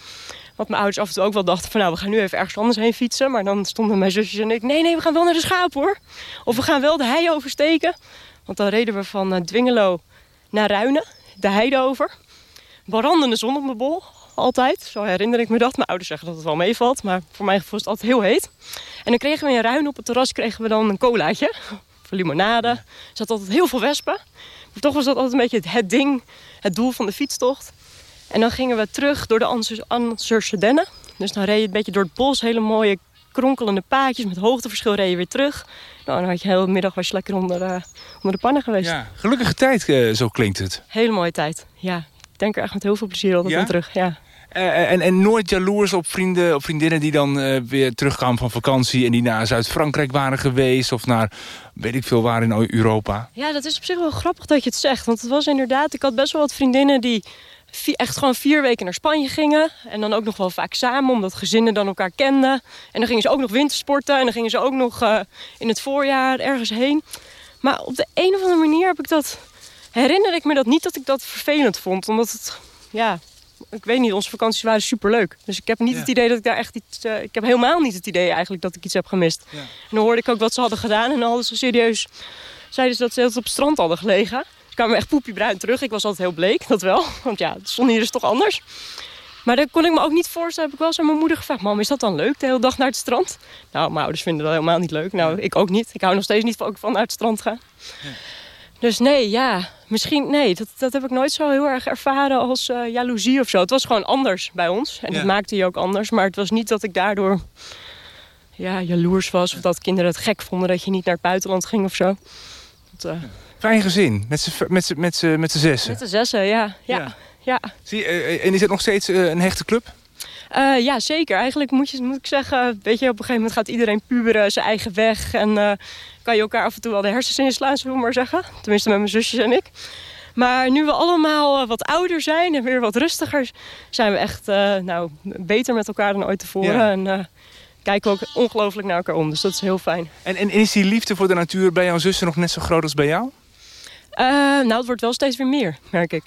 Speaker 5: Want mijn ouders af en toe ook wel dachten van... nou, we gaan nu even ergens anders heen fietsen. Maar dan stonden mijn zusjes en ik... nee, nee, we gaan wel naar de schapen hoor. Of we gaan wel de hei oversteken. Want dan reden we van eh, Dwingelo naar Ruinen, de heide over. Brandende zon op mijn bol, altijd. Zo herinner ik me dat. Mijn ouders zeggen dat het wel meevalt, maar voor mijn gevoel is het altijd heel heet. En dan kregen we in Ruinen op het terras kregen we dan een colaatje. Of limonade. Er zat altijd heel veel wespen. Maar toch was dat altijd een beetje het, het ding, het doel van de fietstocht. En dan gingen we terug door de Anser- Anserse dennen. Dus dan reed je een beetje door het bos, hele mooie kronkelende paadjes met hoogteverschil reed je weer terug. Nou, dan had je de hele middag was je lekker onder, eh, onder de pannen geweest.
Speaker 4: Ja. Gelukkige tijd, eh, zo klinkt het.
Speaker 5: Hele mooie tijd. Ja, ik denk er echt met heel veel plezier altijd
Speaker 4: Ja?
Speaker 5: aan terug. Ja.
Speaker 4: Eh, en, en nooit jaloers op vrienden of vriendinnen die dan weer terugkwamen van vakantie... en die naar Zuid-Frankrijk waren geweest of naar weet ik veel waar in Europa.
Speaker 5: ja, dat is op zich wel grappig dat je het zegt. Want het was inderdaad, ik had best wel wat vriendinnen die echt gewoon vier weken naar Spanje gingen. En dan ook nog wel vaak samen, omdat gezinnen dan elkaar kenden. En dan gingen ze ook nog wintersporten en dan gingen ze ook nog eh, in het voorjaar ergens heen. Maar op de een of andere manier heb ik dat, herinner ik me dat niet dat ik dat vervelend vond. Omdat het, ja, ik weet niet, onze vakanties waren superleuk. Dus ik heb niet
Speaker 4: Ja.
Speaker 5: het idee dat ik daar echt iets... eh, ik heb helemaal niet het idee eigenlijk dat ik iets heb gemist.
Speaker 4: Ja.
Speaker 5: En dan hoorde ik ook wat ze hadden gedaan. En dan hadden ze serieus... Zeiden ze dat ze altijd op het strand hadden gelegen. Ze kwamen echt poepiebruin terug. Ik was altijd heel bleek, dat wel. Want ja, het zon hier is toch anders. Maar dan kon ik me ook niet voorstellen. Heb ik wel eens aan mijn moeder gevraagd. Mam, is dat dan leuk de hele dag naar het strand? Nou, mijn ouders vinden dat helemaal niet leuk. Nou, ik ook niet. Ik hou nog steeds niet van, van naar het strand gaan. Dus nee, ja, misschien, nee, dat, dat heb ik nooit zo heel erg ervaren als eh, jaloezie of zo. Het was gewoon anders bij ons en
Speaker 4: Ja.
Speaker 5: dat maakte je ook anders. Maar het was niet dat ik daardoor ja, jaloers was of dat kinderen het gek vonden dat je niet naar het buitenland ging of zo. Dat,
Speaker 4: Fijn gezin, met z'n met z'n- met z'n- met z'n zessen.
Speaker 5: met de zessen, ja. Ja,
Speaker 4: Ja.
Speaker 5: ja.
Speaker 4: Zie, je, eh, en is het nog steeds eh, een hechte club?
Speaker 5: Eh, ja, zeker. Eigenlijk moet, je, moet ik zeggen, weet je, op een gegeven moment gaat iedereen puberen zijn eigen weg. En eh, kan je elkaar af en toe wel de hersens inslaan, zullen we maar zeggen. Tenminste met mijn zusjes en ik. Maar nu we allemaal eh, wat ouder zijn en weer wat rustiger, zijn we echt eh, nou, beter met elkaar dan ooit tevoren.
Speaker 4: Ja.
Speaker 5: En eh, kijken we ook ongelooflijk naar elkaar om. Dus dat is heel fijn.
Speaker 4: En, en is die liefde voor de natuur bij jouw zussen nog net zo groot als bij jou?
Speaker 5: Eh, nou, het wordt wel steeds weer meer, merk ik.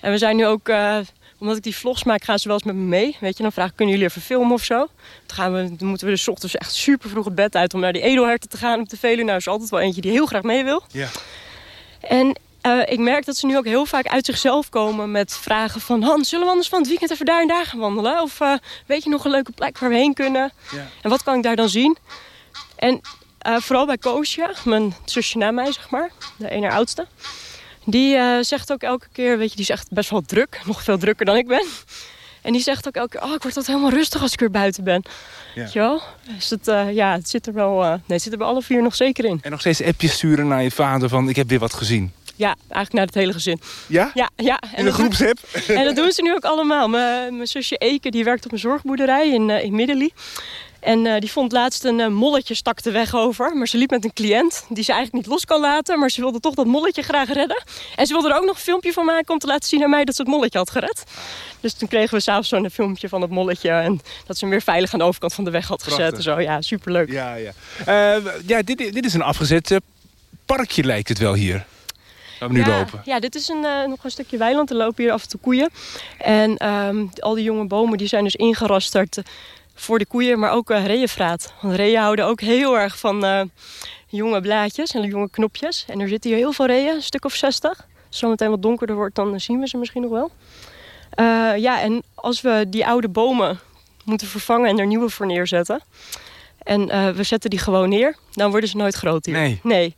Speaker 5: En we zijn nu ook, eh, omdat ik die vlogs maak, gaan ze wel eens met me mee. Weet je, dan vraag ik, kunnen jullie even filmen of zo? Dan, gaan we, dan moeten we dus ochtends echt super vroeg het bed uit om naar die edelherten te gaan op de Veluwe. Nou, er is altijd wel eentje die heel graag mee wil.
Speaker 4: Ja.
Speaker 5: En eh, ik merk dat ze nu ook heel vaak uit zichzelf komen met vragen van... Hans, zullen we anders van het weekend even daar en daar gaan wandelen? Of weet je nog een leuke plek waar we heen kunnen?
Speaker 4: Ja.
Speaker 5: En wat kan ik daar dan zien? En eh, vooral bij Koosje, mijn zusje na mij, zeg maar, de ene oudste. Die eh, zegt ook elke keer, weet je, die is echt best wel druk. Nog veel drukker dan ik ben. En die zegt ook elke keer, oh, ik word altijd helemaal rustig als ik weer buiten ben.
Speaker 4: Ja.
Speaker 5: Weet je wel? Dus het, eh, ja, het zit er wel, nee, het zit er bij alle vier nog zeker in.
Speaker 4: En nog steeds appjes sturen naar je vader van ik heb weer wat gezien.
Speaker 5: Ja, eigenlijk naar het hele gezin.
Speaker 4: Ja?
Speaker 5: Ja, ja. En
Speaker 4: In de
Speaker 5: doen-
Speaker 4: groepsapp?
Speaker 5: En dat doen ze nu ook allemaal. Mijn, mijn zusje Eke die werkt op een zorgboerderij in, eh, in Middelie. En eh, die vond laatst een eh, molletje stak de weg over. Maar ze liep met een cliënt die ze eigenlijk niet los kan laten. Maar ze wilde toch dat molletje graag redden. En ze wilde er ook nog een filmpje van maken om te laten zien aan mij dat ze het molletje had gered. Dus toen kregen we s'avonds zo'n filmpje van het molletje. En dat ze hem weer veilig aan de overkant van de weg had gezet.
Speaker 4: Prachtig.
Speaker 5: En zo. Ja, superleuk.
Speaker 4: Ja, ja. Eh, ja dit, dit is een afgezet eh, parkje lijkt het wel hier. We nu
Speaker 5: ja,
Speaker 4: lopen.
Speaker 5: Ja, dit is een, eh, nog een stukje weiland. Er lopen hier af en toe koeien. En ehm, al die jonge bomen die zijn dus ingerasterd eh, voor de koeien, maar ook uh, reeënvraat. Want reeën houden ook heel erg van eh, jonge blaadjes en jonge knopjes. En er zitten hier heel veel reeën, een stuk of zestig. Als het zometeen wat donkerder wordt, dan zien we ze misschien nog wel. Eh, ja, en als we die oude bomen moeten vervangen en er nieuwe voor neerzetten... en we zetten die gewoon neer, dan worden ze nooit groot hier.
Speaker 4: Nee.
Speaker 5: Nee.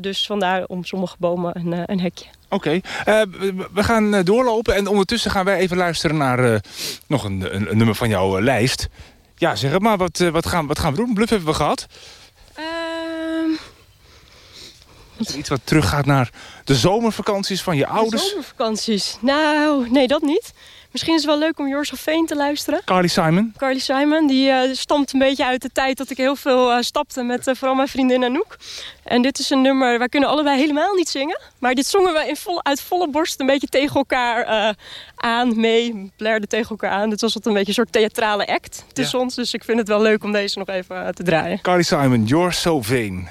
Speaker 5: Dus vandaar om sommige bomen een, een hekje.
Speaker 4: Oké, eh, we- we gaan eh, doorlopen en ondertussen gaan wij even luisteren naar eh, nog een, een, een nummer van jouw lijst. Ja, zeg het maar, wat, wat, gaan, wat gaan we doen? Bluff hebben we gehad.
Speaker 5: Ehm,
Speaker 4: Is er iets wat teruggaat naar de zomervakanties van je
Speaker 5: de
Speaker 4: ouders?
Speaker 5: zomervakanties. Nou, nee, dat niet. Misschien is het wel leuk om Yours of Fame te luisteren.
Speaker 4: Carly Simon.
Speaker 5: Carly Simon, die eh, stamt een beetje uit de tijd dat ik heel veel eh, stapte met eh, vooral mijn vriendin Anouk. En dit is een nummer, wij kunnen allebei helemaal niet zingen. Maar dit zongen we in volle, uit volle borst een beetje tegen elkaar aan, mee, blerden tegen elkaar aan. Dit was wat een beetje een soort theatrale act tussen ons. Dus ik vind het wel leuk om deze nog even te draaien.
Speaker 4: Carly Simon, You're So Vain.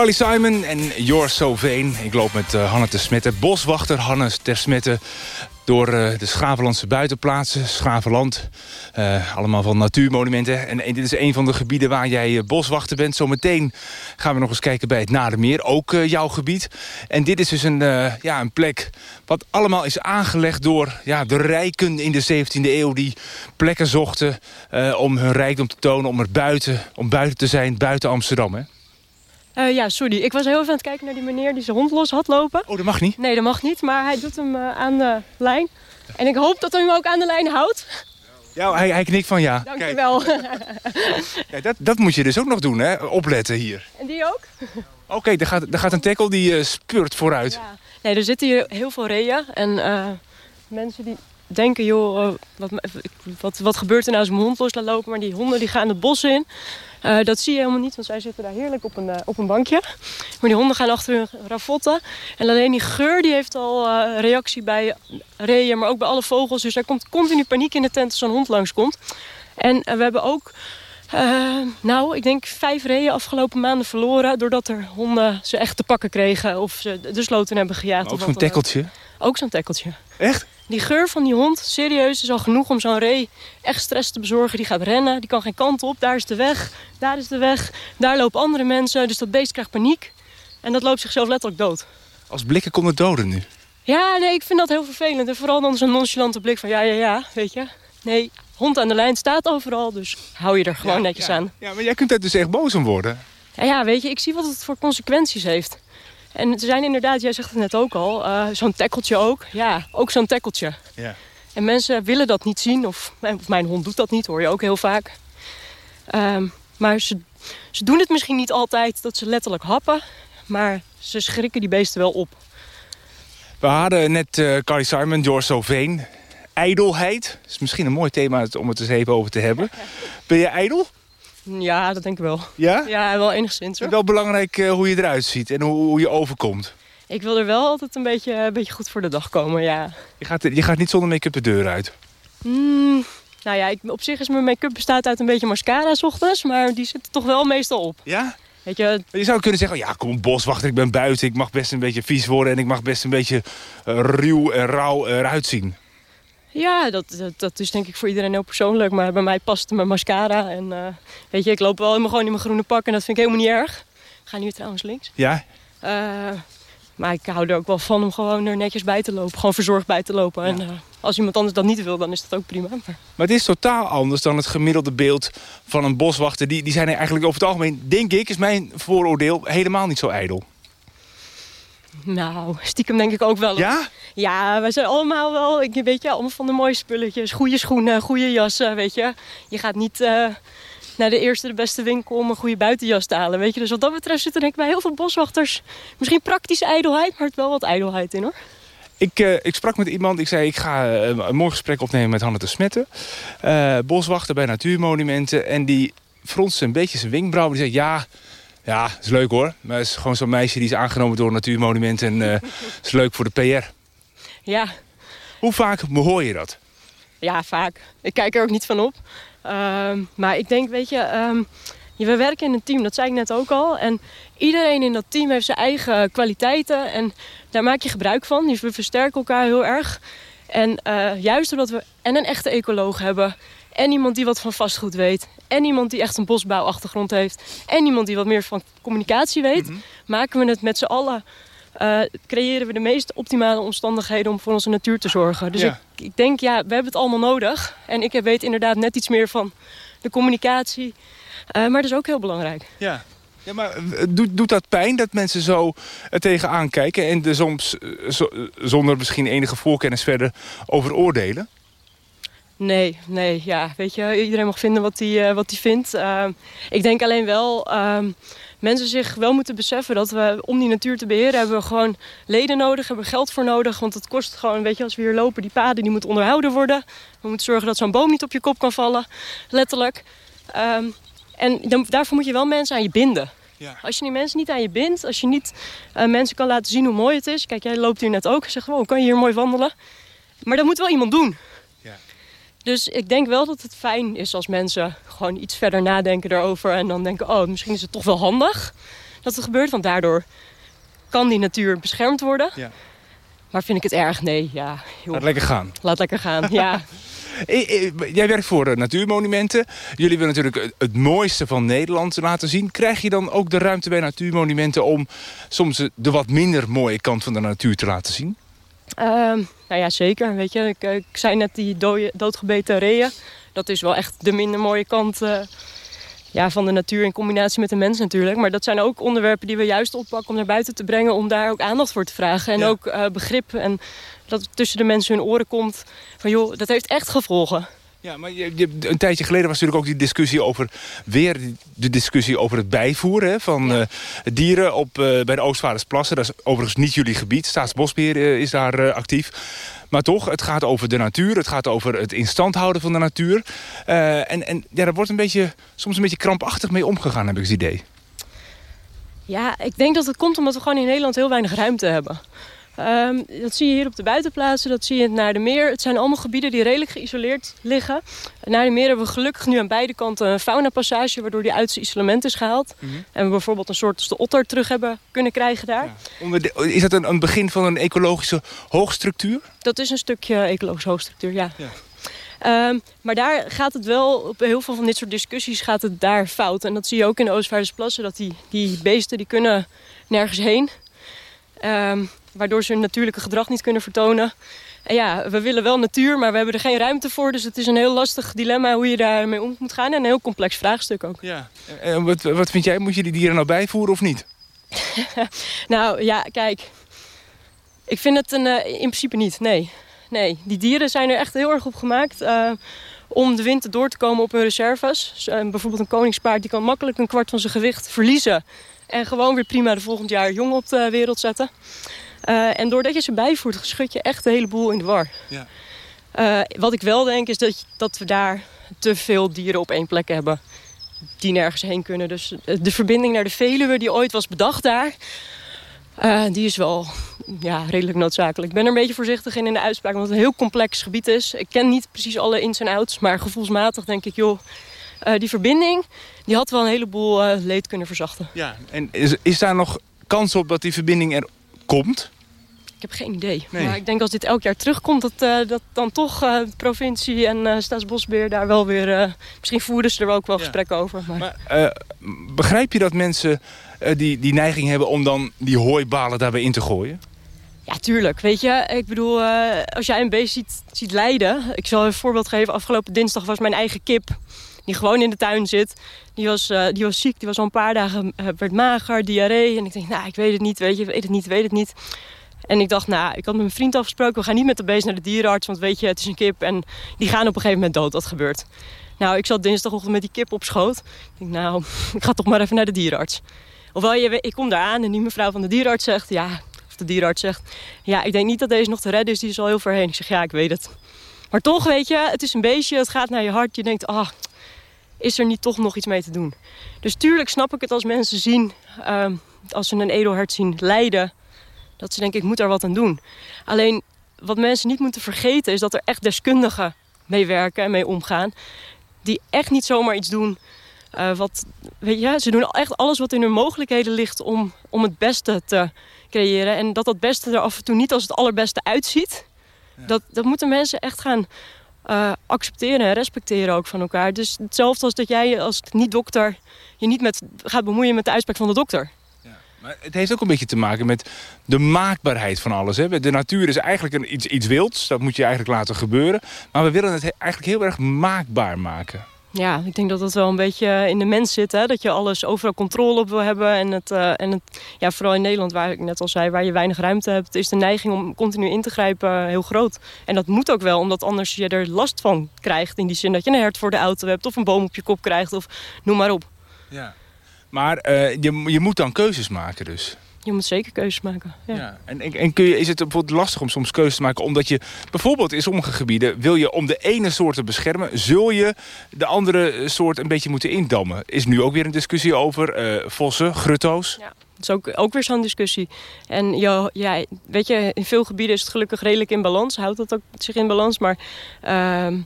Speaker 4: Carly Simon en You're So Vain. Ik loop met eh, Hanne ter Smette, boswachter Hannes ter Smette... door eh, de Schavelandse buitenplaatsen, Schaveland. eh, allemaal van natuurmonumenten. En, dit is een van de gebieden waar jij boswachter bent. Zometeen gaan we nog eens kijken bij het Nadermeer, ook jouw gebied. En dit is dus een, ja, een plek wat allemaal is aangelegd door ja, de rijken in de 17e eeuw... die plekken zochten om hun rijkdom te tonen, om er buiten, om buiten te zijn, buiten Amsterdam. Hè?
Speaker 5: Eh, ja, sorry. Ik was heel even aan het kijken naar die meneer die zijn hond los had lopen.
Speaker 4: Oh, dat mag niet.
Speaker 5: Nee, dat mag niet, maar hij doet hem eh, aan de lijn. En ik hoop dat hij hem ook aan de lijn houdt.
Speaker 4: Ja, hij, hij knikt van ja.
Speaker 5: Dankjewel.
Speaker 4: Ja, dat, dat moet je dus ook nog doen, hè? Opletten hier.
Speaker 5: en die ook?
Speaker 4: Oké, daar, gaat, daar gaat een tackle die eh, speurt vooruit.
Speaker 5: Ja. Nee, er zitten hier heel veel reeën. En mensen die denken, joh, wat, wat, wat gebeurt er nou als ik mijn hond los laat lopen? Maar die honden die gaan het bos in. Eh, dat zie je helemaal niet, want zij zitten daar heerlijk op een, eh, op een bankje. Maar die honden gaan achter hun ravotten. En alleen die geur die heeft al eh, reactie bij reeën, maar ook bij alle vogels. Dus er komt continu paniek in de tent als zo'n hond langskomt. En we hebben ook, nou, ik denk vijf reeën afgelopen maanden verloren... doordat er honden ze echt te pakken kregen of ze de sloten hebben gejaagd.
Speaker 4: ook
Speaker 5: of
Speaker 4: zo'n
Speaker 5: wat dan ook. Ook zo'n tackeltje.
Speaker 4: Echt?
Speaker 5: Die geur van die hond, serieus, is al genoeg om zo'n ree echt stress te bezorgen. Die gaat rennen, die kan geen kant op. Daar is de weg, daar is de weg. Daar lopen andere mensen, dus dat beest krijgt paniek. En dat loopt zichzelf letterlijk dood.
Speaker 4: Als blikken komt het doden nu.
Speaker 5: Ja, nee, ik vind dat heel vervelend. En vooral dan zo'n nonchalante blik van ja, ja, ja, weet je. Nee, hond aan de lijn staat overal, dus hou je er gewoon netjes
Speaker 4: ja.
Speaker 5: aan.
Speaker 4: Ja, maar jij kunt daar dus echt boos om worden.
Speaker 5: Ja, ja, weet je, ik zie wat het voor consequenties heeft. En er zijn inderdaad, jij zegt het net ook al, eh, zo'n tackeltje ook. Ja, ook zo'n tackeltje.
Speaker 4: Ja.
Speaker 5: En mensen willen dat niet zien, of mijn, of mijn hond doet dat niet, hoor je ook heel vaak. Ehm, maar ze, ze doen het misschien niet altijd dat ze letterlijk happen, maar ze schrikken die beesten wel op.
Speaker 4: We hadden net eh Carly Simon, George Soveen. Ijdelheid. is misschien een mooi thema om het eens even over te hebben. Ben je ijdel?
Speaker 5: Ja, dat denk ik wel.
Speaker 4: Ja?
Speaker 5: Ja, wel enigszins
Speaker 4: Het
Speaker 5: hoor.
Speaker 4: is wel belangrijk eh, hoe je eruit ziet en hoe, hoe je overkomt.
Speaker 5: Ik wil er wel altijd een beetje, een beetje goed voor de dag komen, ja.
Speaker 4: Je gaat, je gaat niet zonder make-up de deur uit.
Speaker 5: Mm, nou ja, ik, op zich is mijn make-up bestaat uit een beetje mascara 's ochtends, maar die zit er toch wel meestal op.
Speaker 4: Ja?
Speaker 5: Weet je,
Speaker 4: Je zou kunnen zeggen, oh ja, kom boswachter, ik ben buiten. Ik mag best een beetje vies worden en ik mag best een beetje eh, ruw en rauw eruit zien.
Speaker 5: Ja, dat, dat, dat is denk ik voor iedereen heel persoonlijk. Maar bij mij past mijn mascara. En eh, weet je, ik loop wel helemaal gewoon in mijn groene pak. En dat vind ik helemaal niet erg. Ik ga nu trouwens links.
Speaker 4: Ja?
Speaker 5: Eh, maar ik hou er ook wel van om gewoon er netjes bij te lopen. Gewoon verzorgd bij te lopen. En eh, als iemand anders dat niet wil, dan is dat ook prima. Maar,
Speaker 4: Maar het is totaal anders dan het gemiddelde beeld van een boswachter. Die, die zijn eigenlijk over het algemeen, denk ik, is mijn vooroordeel, helemaal niet zo ijdel.
Speaker 5: Nou, stiekem denk ik ook wel.
Speaker 4: Ja?
Speaker 5: Ja, wij zijn allemaal wel, ik weet je, allemaal van de mooie spulletjes. Goede schoenen, goede jassen, weet je. Je gaat niet eh, naar de eerste, de beste winkel om een goede buitenjas te halen, weet je. Dus wat dat betreft zit er denk ik bij heel veel boswachters misschien praktische ijdelheid, maar het wel wat ijdelheid in hoor.
Speaker 4: Ik, eh, ik sprak met iemand, ik zei ik ga eh, een mooi gesprek opnemen met Hanne de Smetten. boswachter bij Natuurmonumenten. En die fronste een beetje zijn wenkbrauwen. Die zei ja, ja, is leuk hoor. Maar het is gewoon zo'n meisje die is aangenomen door Natuurmonumenten. En eh is leuk voor de PR.
Speaker 5: Ja,
Speaker 4: Hoe vaak hoor je dat?
Speaker 5: ja, vaak. Ik kijk er ook niet van op. Ehm, maar ik denk, weet je, ehm, we werken in een team, dat zei ik net ook al. En iedereen in dat team heeft zijn eigen kwaliteiten en daar maak je gebruik van. Dus we versterken elkaar heel erg. En eh, juist doordat we en een echte ecoloog hebben, en iemand die wat van vastgoed weet, en iemand die echt een bosbouwachtergrond heeft, en iemand die wat meer van communicatie weet, maken we het met z'n allen. eh, creëren we de meest optimale omstandigheden om voor onze natuur te zorgen. Dus
Speaker 4: Ja.
Speaker 5: ik, ik denk, ja, we hebben het allemaal nodig. En ik weet inderdaad net iets meer van de communicatie. Eh, maar dat is ook heel belangrijk.
Speaker 4: Ja. Ja, maar eh, doet, doet dat pijn dat mensen zo er tegenaan kijken... en er soms zo- zonder misschien enige voorkennis verder over oordelen?
Speaker 5: Nee, nee, ja, weet je, iedereen mag vinden wat hij eh, wat hij vindt. Eh, ik denk alleen wel, ehm, mensen zich wel moeten beseffen dat we om die natuur te beheren hebben we gewoon leden nodig, hebben we geld voor nodig. Want het kost gewoon, weet je, als we hier lopen, die paden die moeten onderhouden worden. We moeten zorgen dat zo'n boom niet op je kop kan vallen, letterlijk. Ehm, en dan, daarvoor moet je wel mensen aan je binden.
Speaker 4: Ja.
Speaker 5: Als je die mensen niet aan je bindt, als je niet eh, mensen kan laten zien hoe mooi het is. Kijk, jij loopt hier net ook en zegt gewoon, kan je hier mooi wandelen? Maar dat moet wel iemand doen. Dus ik denk wel dat het fijn is als mensen gewoon iets verder nadenken daarover. En dan denken, oh, misschien is het toch wel handig. dat het gebeurt. Want daardoor kan die natuur beschermd worden.
Speaker 4: Ja.
Speaker 5: Maar vind ik het erg? Nee, ja. joh,
Speaker 4: Laat lekker gaan.
Speaker 5: laat lekker gaan. Ja.
Speaker 4: Eh, eh, Jij werkt voor eh, Natuurmonumenten. Jullie willen natuurlijk het- mooiste van Nederland laten zien. Krijg je dan ook de ruimte bij Natuurmonumenten... om soms de wat minder mooie kant van de natuur te laten zien?
Speaker 5: Ehm, nou ja, zeker. Weet je, ik, ik zei net die dode, doodgebeten reeën. Dat is wel echt de minder mooie kant eh, ja, van de natuur in combinatie met de mens natuurlijk. Maar dat zijn ook onderwerpen die we juist oppakken om naar buiten te brengen. Om daar ook aandacht voor te vragen. En
Speaker 4: Ja.
Speaker 5: ook eh, begrip. En dat het tussen de mensen hun oren komt. Van joh, dat heeft echt gevolgen.
Speaker 4: Ja, maar je, je- een tijdje geleden was natuurlijk ook die discussie over... weer de discussie over het bijvoeren hè, van eh, dieren op, eh, bij de Oostvaardersplassen. Dat is overigens niet jullie gebied. Staatsbosbeheer eh, is daar actief. Maar toch, het gaat over de natuur. Het gaat over het in stand houden van de natuur. En en ja, daar wordt een beetje, soms een beetje krampachtig mee omgegaan, heb ik het idee.
Speaker 5: Ja, ik denk dat het komt omdat we gewoon in Nederland heel weinig ruimte hebben. Ehm, dat zie je hier op de buitenplaatsen, dat zie je naar de meer. Het zijn allemaal gebieden die redelijk geïsoleerd liggen. Naar de meer hebben we gelukkig nu aan beide kanten een faunapassage... waardoor die uit zijn isolement is gehaald. En we bijvoorbeeld een soort als de otter terug hebben kunnen krijgen daar.
Speaker 4: De- Is dat een, een begin van een ecologische hoogstructuur?
Speaker 5: Dat is een stukje ecologische hoogstructuur, ja.
Speaker 4: Ja.
Speaker 5: Ehm, maar daar gaat het wel, op heel veel van dit soort discussies gaat het daar fout. En dat zie je ook in de Oostvaardersplassen, dat die, die beesten die kunnen nergens heen. Ehm, waardoor ze hun natuurlijke gedrag niet kunnen vertonen. En ja, we willen wel natuur, maar we hebben er geen ruimte voor. Dus het is een heel lastig dilemma hoe je daarmee om moet gaan. En een heel complex vraagstuk ook.
Speaker 4: Ja. En wat, wat vind jij? Moet je die dieren nou bijvoeren of niet?
Speaker 5: Nou ja, kijk. Ik vind het een, eh, in principe niet, nee. Nee, die dieren zijn er echt heel erg op gemaakt eh, om de winter door te komen op hun reserves. Dus, eh, bijvoorbeeld een koningspaard die kan makkelijk een kwart van zijn gewicht verliezen. En gewoon weer prima de volgend jaar jong op de wereld zetten. Eh, en doordat je ze bijvoert, schud je echt een heleboel in de war.
Speaker 4: Ja.
Speaker 5: Eh, wat ik wel denk is dat, dat we daar te veel dieren op één plek hebben die nergens heen kunnen. Dus eh, de verbinding naar de Veluwe die ooit was bedacht daar... die is wel ja, redelijk noodzakelijk. Ik ben er een beetje voorzichtig in in de uitspraak... omdat het een heel complex gebied is. Ik ken niet precies alle ins en outs... maar gevoelsmatig denk ik, joh... die verbinding die had wel een heleboel leed kunnen verzachten.
Speaker 4: Ja. En is, is daar nog kans op dat die verbinding er komt?
Speaker 5: Ik heb geen idee.
Speaker 4: Nee.
Speaker 5: Maar ik denk als dit elk jaar terugkomt... dat, eh, dat dan toch eh, de provincie en eh, Staatsbosbeheer daar wel weer... misschien voeren ze er ook wel
Speaker 4: Ja.
Speaker 5: gesprekken over. Maar...
Speaker 4: Maar begrijp je dat mensen die, die neiging hebben om dan die hooibalen daarbij in te gooien?
Speaker 5: Ja, tuurlijk. Weet je, ik bedoel, als jij een beest ziet, ziet lijden... Ik zal een voorbeeld geven. Afgelopen dinsdag was mijn eigen kip, die gewoon in de tuin zit... Die was, eh, die was ziek, die was al een paar dagen, eh, werd mager, diarree. En ik denk, nou, ik weet het niet, weet je, weet het niet, weet het niet. En ik dacht, nou, ik had met mijn vriend afgesproken... we gaan niet met de beest naar de dierenarts, want weet je, het is een kip... en die gaan op een gegeven moment dood, dat gebeurt. Nou, ik zat dinsdagochtend met die kip op schoot. Ik denk, nou, ik ga toch maar even naar de dierenarts. Ofwel, je, ik kom daar aan en die mevrouw van de dierenarts zegt... ja, of de dierenarts zegt... ja, ik denk niet dat deze nog te redden is, die is al heel ver heen. Ik zeg, ja, ik weet het. Maar toch, weet je, het is een beestje, het gaat naar je hart. Je denkt, ah, is er niet toch nog iets mee te doen? Dus tuurlijk snap ik het als mensen zien... ehm, als ze een edelhert zien lijden... dat ze denken, ik moet daar wat aan doen. Alleen, wat mensen niet moeten vergeten... is dat er echt deskundigen mee werken en mee omgaan... die echt niet zomaar iets doen... eh, wat, weet je, ze doen echt alles wat in hun mogelijkheden ligt... om, om het beste te creëren. En dat dat beste er af en toe niet als het allerbeste uitziet... Dat, dat moeten mensen echt gaan eh, accepteren en respecteren ook van elkaar. Dus hetzelfde als dat jij als niet-dokter je niet met, gaat bemoeien met de uitspraak van de dokter.
Speaker 4: Maar het heeft ook een beetje te maken met de maakbaarheid van alles. Hè? De natuur is eigenlijk iets, iets wilds. Dat moet je eigenlijk laten gebeuren. Maar we willen het he- eigenlijk heel erg maakbaar maken.
Speaker 5: Ja, ik denk dat dat wel een beetje in de mens zit. Hè? Dat je alles overal controle op wil hebben. En, het, eh, en het, ja, vooral in Nederland, waar ik net al zei, waar je weinig ruimte hebt... is de neiging om continu in te grijpen heel groot. En dat moet ook wel, omdat anders je er last van krijgt. In die zin dat je een hert voor de auto hebt of een boom op je kop krijgt of noem maar op.
Speaker 4: Ja. Maar eh, je, je moet dan keuzes maken dus.
Speaker 5: Je moet zeker keuzes maken. Ja.
Speaker 4: Ja. En, en, kun je, is het bijvoorbeeld lastig om soms keuzes te maken... omdat je bijvoorbeeld in sommige gebieden... wil je om de ene soort te beschermen... zul je de andere soort een beetje moeten indammen. Is nu ook weer een discussie over eh, vossen, grutto's.
Speaker 5: Ja, dat is ook, ook weer zo'n discussie. En ja, ja, weet je, in veel gebieden is het gelukkig redelijk in balans. Houdt dat ook zich in balans. Maar ehm,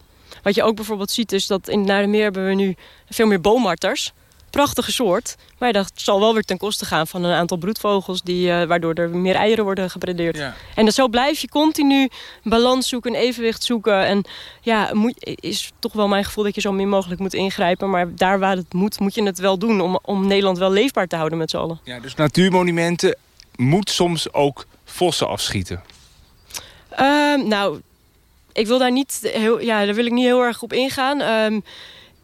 Speaker 5: wat je ook bijvoorbeeld ziet is dat in het Naardenmeer hebben we nu veel meer boommarters. Prachtige soort. Maar dat zal wel weer ten koste gaan van een aantal broedvogels... Die, eh, waardoor er meer eieren worden gepredeerd.
Speaker 4: Ja.
Speaker 5: En dat zo blijf je continu balans zoeken, evenwicht zoeken. En ja, moet, is toch wel mijn gevoel dat je zo min mogelijk moet ingrijpen. Maar daar waar het moet, moet je het wel doen... om, om Nederland wel leefbaar te houden met z'n allen.
Speaker 4: Ja, dus natuurmonumenten moet soms ook vossen afschieten.
Speaker 5: Ehm, nou, ik wil daar niet heel, ja, daar wil ik niet heel erg op ingaan. Ehm,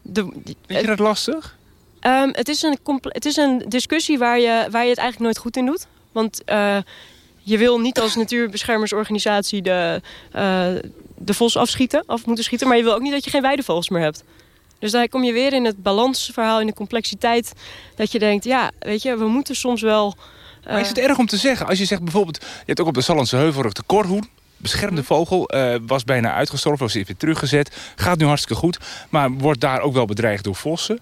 Speaker 5: de,
Speaker 4: Vind je dat lastig?
Speaker 5: Ehm, het, is een het is een discussie waar je, waar je het eigenlijk nooit goed in doet. Want eh, je wil niet als natuurbeschermersorganisatie de, eh, de vos afschieten, af moeten schieten. Maar je wil ook niet dat je geen weidevogels meer hebt. Dus daar kom je weer in het balansverhaal, in de complexiteit. Dat je denkt, ja, weet je, we moeten soms wel...
Speaker 4: Maar is
Speaker 5: eh,
Speaker 4: het erg om te zeggen? Als je zegt bijvoorbeeld... Je hebt ook op de Sallandse Heuvelrug de korhoen. Beschermde vogel. eh, was bijna uitgestorven. Was even teruggezet. Gaat nu hartstikke goed. Maar wordt daar ook wel bedreigd door vossen.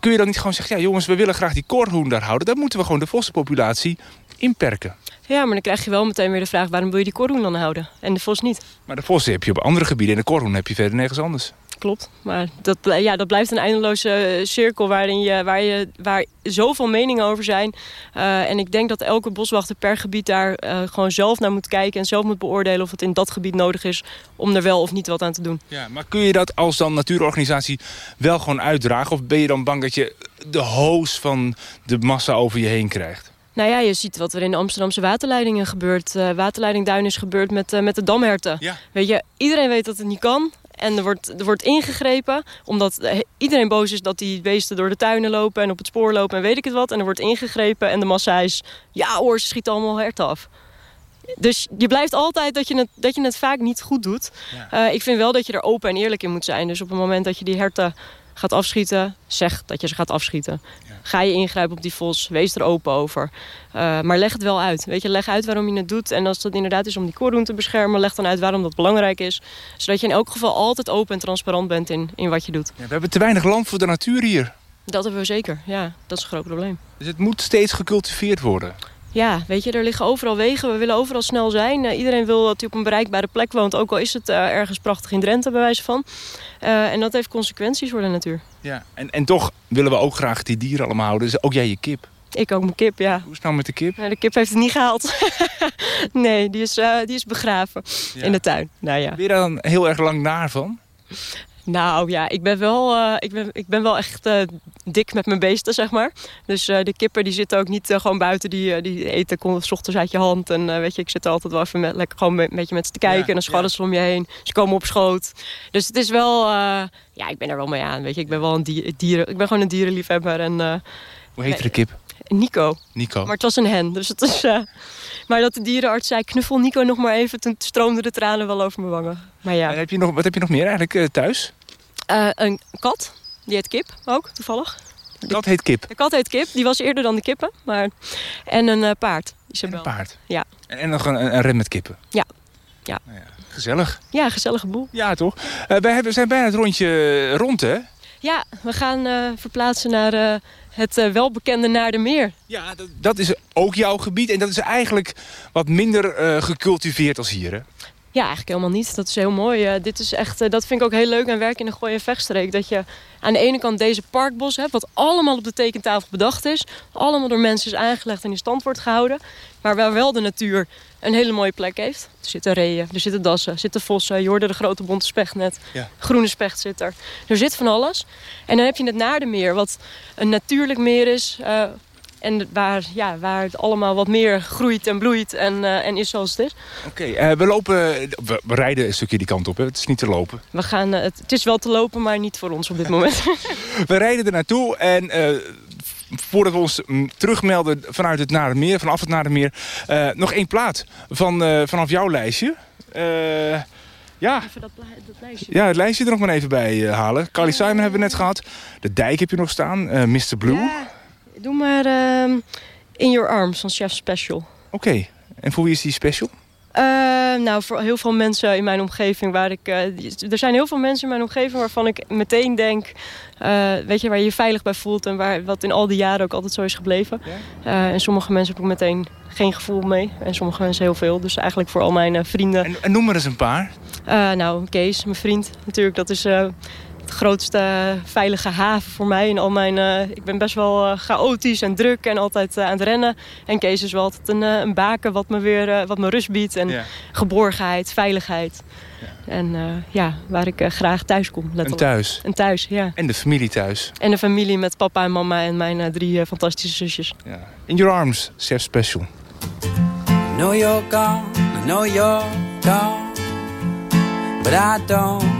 Speaker 4: Kun je dan niet gewoon zeggen... Ja jongens, we willen graag die korhoen daar houden. Dan moeten we gewoon de vossenpopulatie inperken.
Speaker 5: Ja, maar dan krijg je wel meteen weer de vraag... waarom wil je die korhoen dan houden en de vos niet?
Speaker 4: Maar de vossen heb je op andere gebieden. En de korhoen heb je verder nergens anders.
Speaker 5: Klopt, maar dat, ja, dat blijft een eindeloze eh, cirkel waarin je, waar, je, waar zoveel meningen over zijn. Eh, en ik denk dat elke boswachter per gebied daar eh, gewoon zelf naar moet kijken... en zelf moet beoordelen of het in dat gebied nodig is om er wel of niet wat aan te doen.
Speaker 4: Ja, maar kun je dat als dan natuurorganisatie wel gewoon uitdragen? Of ben je dan bang dat je de hoos van de massa over je heen krijgt?
Speaker 5: Nou ja, je ziet wat er in de Amsterdamse waterleidingen gebeurt. Eh waterleiding Duin is gebeurd met, met de damherten.
Speaker 4: Ja.
Speaker 5: Weet je, iedereen weet dat het niet kan. En er wordt, er wordt ingegrepen, omdat eh, iedereen boos is dat die beesten door de tuinen lopen en op het spoor lopen en weet ik het wat. En er wordt ingegrepen en de massa is, ja hoor, ze schieten allemaal herten af. Dus je blijft altijd dat je het, dat je het vaak niet goed doet. Eh, ik vind wel dat je er open en eerlijk in moet zijn. Dus op het moment dat je die herten gaat afschieten, zeg dat je ze gaat afschieten. Ga je ingrijpen op die vos, wees er open over. Eh, maar leg het wel uit. Weet je, leg uit waarom je het doet. En als dat inderdaad is om die korhoen te beschermen, leg dan uit waarom dat belangrijk is. Zodat je in elk geval altijd open en transparant bent in, in wat je doet.
Speaker 4: Ja, we hebben te weinig land voor de natuur hier.
Speaker 5: Dat hebben we zeker. Ja, dat is een groot probleem.
Speaker 4: Dus het moet steeds gecultiveerd worden.
Speaker 5: Ja, weet je, er liggen overal wegen. We willen overal snel zijn. Eh, iedereen wil dat hij op een bereikbare plek woont. Ook al is het eh, ergens prachtig in Drenthe, bij wijze van. Eh, en dat heeft consequenties voor de natuur.
Speaker 4: Ja. En, en toch willen we ook graag die dieren allemaal houden. Dus ook jij je kip.
Speaker 5: Ik ook mijn kip, ja.
Speaker 4: Hoe is het nou met de kip?
Speaker 5: De kip heeft het niet gehaald. nee, die is, eh, die is begraven
Speaker 4: Ja.
Speaker 5: in de tuin. Nou ja.
Speaker 4: Ben je daar dan heel erg lang naar van?
Speaker 5: Nou ja, ik ben wel, eh, ik ben, ik ben wel echt eh, dik met mijn beesten, zeg maar. Dus eh, de kippen die zitten ook niet gewoon buiten. Die, die eten kon s ochtends uit je hand. En weet je, ik zit er altijd wel even met, lekker gewoon een beetje met ze te kijken.
Speaker 4: Ja,
Speaker 5: en dan scharrelen ze om je heen. Ze komen op schoot. Dus het is wel, ja, ik ben er wel mee aan. Weet je, ik ben wel een dier, dieren, ik ben gewoon een dierenliefhebber. En
Speaker 4: Hoe heet de kip?
Speaker 5: Nico,
Speaker 4: Nico.
Speaker 5: maar het was een hen. Dus het is, eh, maar dat de dierenarts zei, knuffel Nico nog maar even. Toen stroomden de tranen wel over mijn wangen. Maar ja.
Speaker 4: En heb je nog, wat heb je nog meer eigenlijk eh, thuis?
Speaker 5: Eh, een kat, die heet Kip ook, toevallig.
Speaker 4: Dat heet kip.
Speaker 5: De kat heet Kip, die was eerder dan de kippen. Maar... En een paard,
Speaker 4: En een paard.
Speaker 5: Ja.
Speaker 4: En, en nog een, een, ren met kippen.
Speaker 5: Ja. Ja.
Speaker 4: Nou ja, gezellig.
Speaker 5: Ja, gezellige boel.
Speaker 4: Ja, toch? Wij hebben, zijn bijna het rondje rond, hè?
Speaker 5: Ja, we gaan verplaatsen naar het eh, welbekende Naardermeer.
Speaker 4: Ja, dat, dat is ook jouw gebied. En dat is eigenlijk wat minder eh, gecultiveerd als hier, hè?
Speaker 5: Ja, eigenlijk helemaal niet. Dat is heel mooi. Eh, dit is echt, dat vind ik ook heel leuk aan werken in de Gooi- en Vechtstreek. Dat je aan de ene kant deze parkbos hebt, wat allemaal op de tekentafel bedacht is. Allemaal door mensen is aangelegd en in stand wordt gehouden. Maar waar wel de natuur een hele mooie plek heeft. Er zitten reeën, er zitten dassen, er zitten vossen. Je hoorde de grote bonte specht net.
Speaker 4: Ja.
Speaker 5: Groene specht zit er. Er zit van alles. En dan heb je het Naardenmeer, wat een natuurlijk meer is. eh, en waar, ja, waar het allemaal wat meer groeit en bloeit en, eh, en is zoals het is.
Speaker 4: Oké, eh, we lopen... We, we rijden een stukje die kant op, hè? Het is niet te lopen.
Speaker 5: We gaan, het, het is wel te lopen, maar niet voor ons op dit moment.
Speaker 4: We rijden er naartoe en... Voordat we ons mm, terugmelden vanuit het Nadermeer, vanaf het Nadermeer, eh nog één plaat van, eh, vanaf jouw lijstje. Eh, ja,
Speaker 5: Even dat, lijstje.
Speaker 4: ja, het lijstje er nog maar even bij halen. Carly Simon hebben we net gehad. De Dijk heb je nog staan. eh, Mr. Blue.
Speaker 5: Ja, doe maar ehm, In Your Arms van Chef Special.
Speaker 4: Oké. En voor wie is die special?
Speaker 5: Eh, nou, voor heel veel mensen in mijn omgeving waar ik... eh, er zijn heel veel mensen in mijn omgeving waarvan ik meteen denk... eh, weet je, waar je je veilig bij voelt en waar, wat in al die jaren ook altijd zo is gebleven. Eh, en sommige mensen heb ik meteen geen gevoel mee. En sommige mensen heel veel. Dus eigenlijk voor al mijn vrienden.
Speaker 4: En, en noem maar eens een paar.
Speaker 5: Nou, Kees, mijn vriend natuurlijk. Dat is, de grootste veilige haven voor mij. In al mijn, eh, ik ben best wel eh, chaotisch en druk en altijd eh, aan het rennen. En Kees is wel altijd een, eh, een baken wat me weer wat me rust biedt. En
Speaker 4: Ja.
Speaker 5: geborgenheid, veiligheid. En eh, ja, waar ik graag thuis kom.
Speaker 4: En
Speaker 5: letterlijk.
Speaker 4: thuis.
Speaker 5: En thuis, ja.
Speaker 4: En de familie thuis.
Speaker 5: En de familie met papa en mama en mijn eh, drie fantastische zusjes.
Speaker 4: Ja. In Your Arms, Chef Special.
Speaker 7: I know you're gone, I know you're gone. But I don't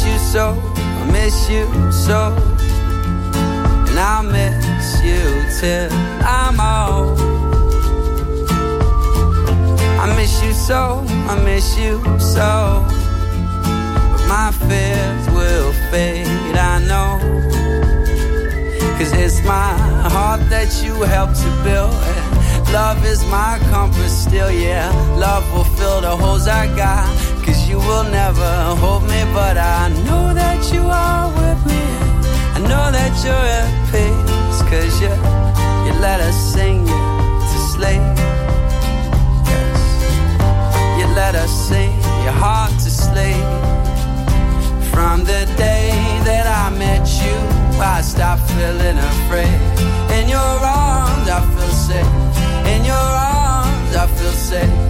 Speaker 7: miss you so, I miss you so. And I'll miss you till I'm old. I miss you so, I miss you so. But my fears will fade, I know. Cause it's my heart that you helped to build. Love is my compass still, yeah. Love will fill the holes I got. Cause you will never hold me, but I know that you are with me. I know that you're at peace. Cause you, you let us sing you to sleep. Yes. You let us sing your heart to sleep. From the day that I met you, I stopped feeling afraid. In your arms, I feel safe. In your arms, I feel safe.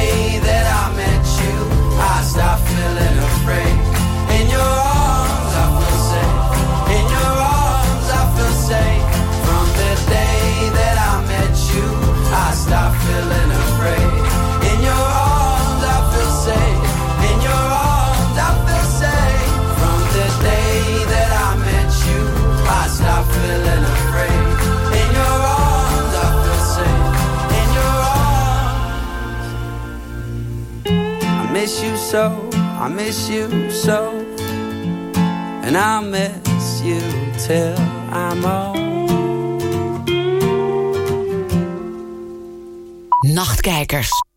Speaker 7: so. I miss you so. And I'll miss you till I'm old.
Speaker 3: Nachtkijkers.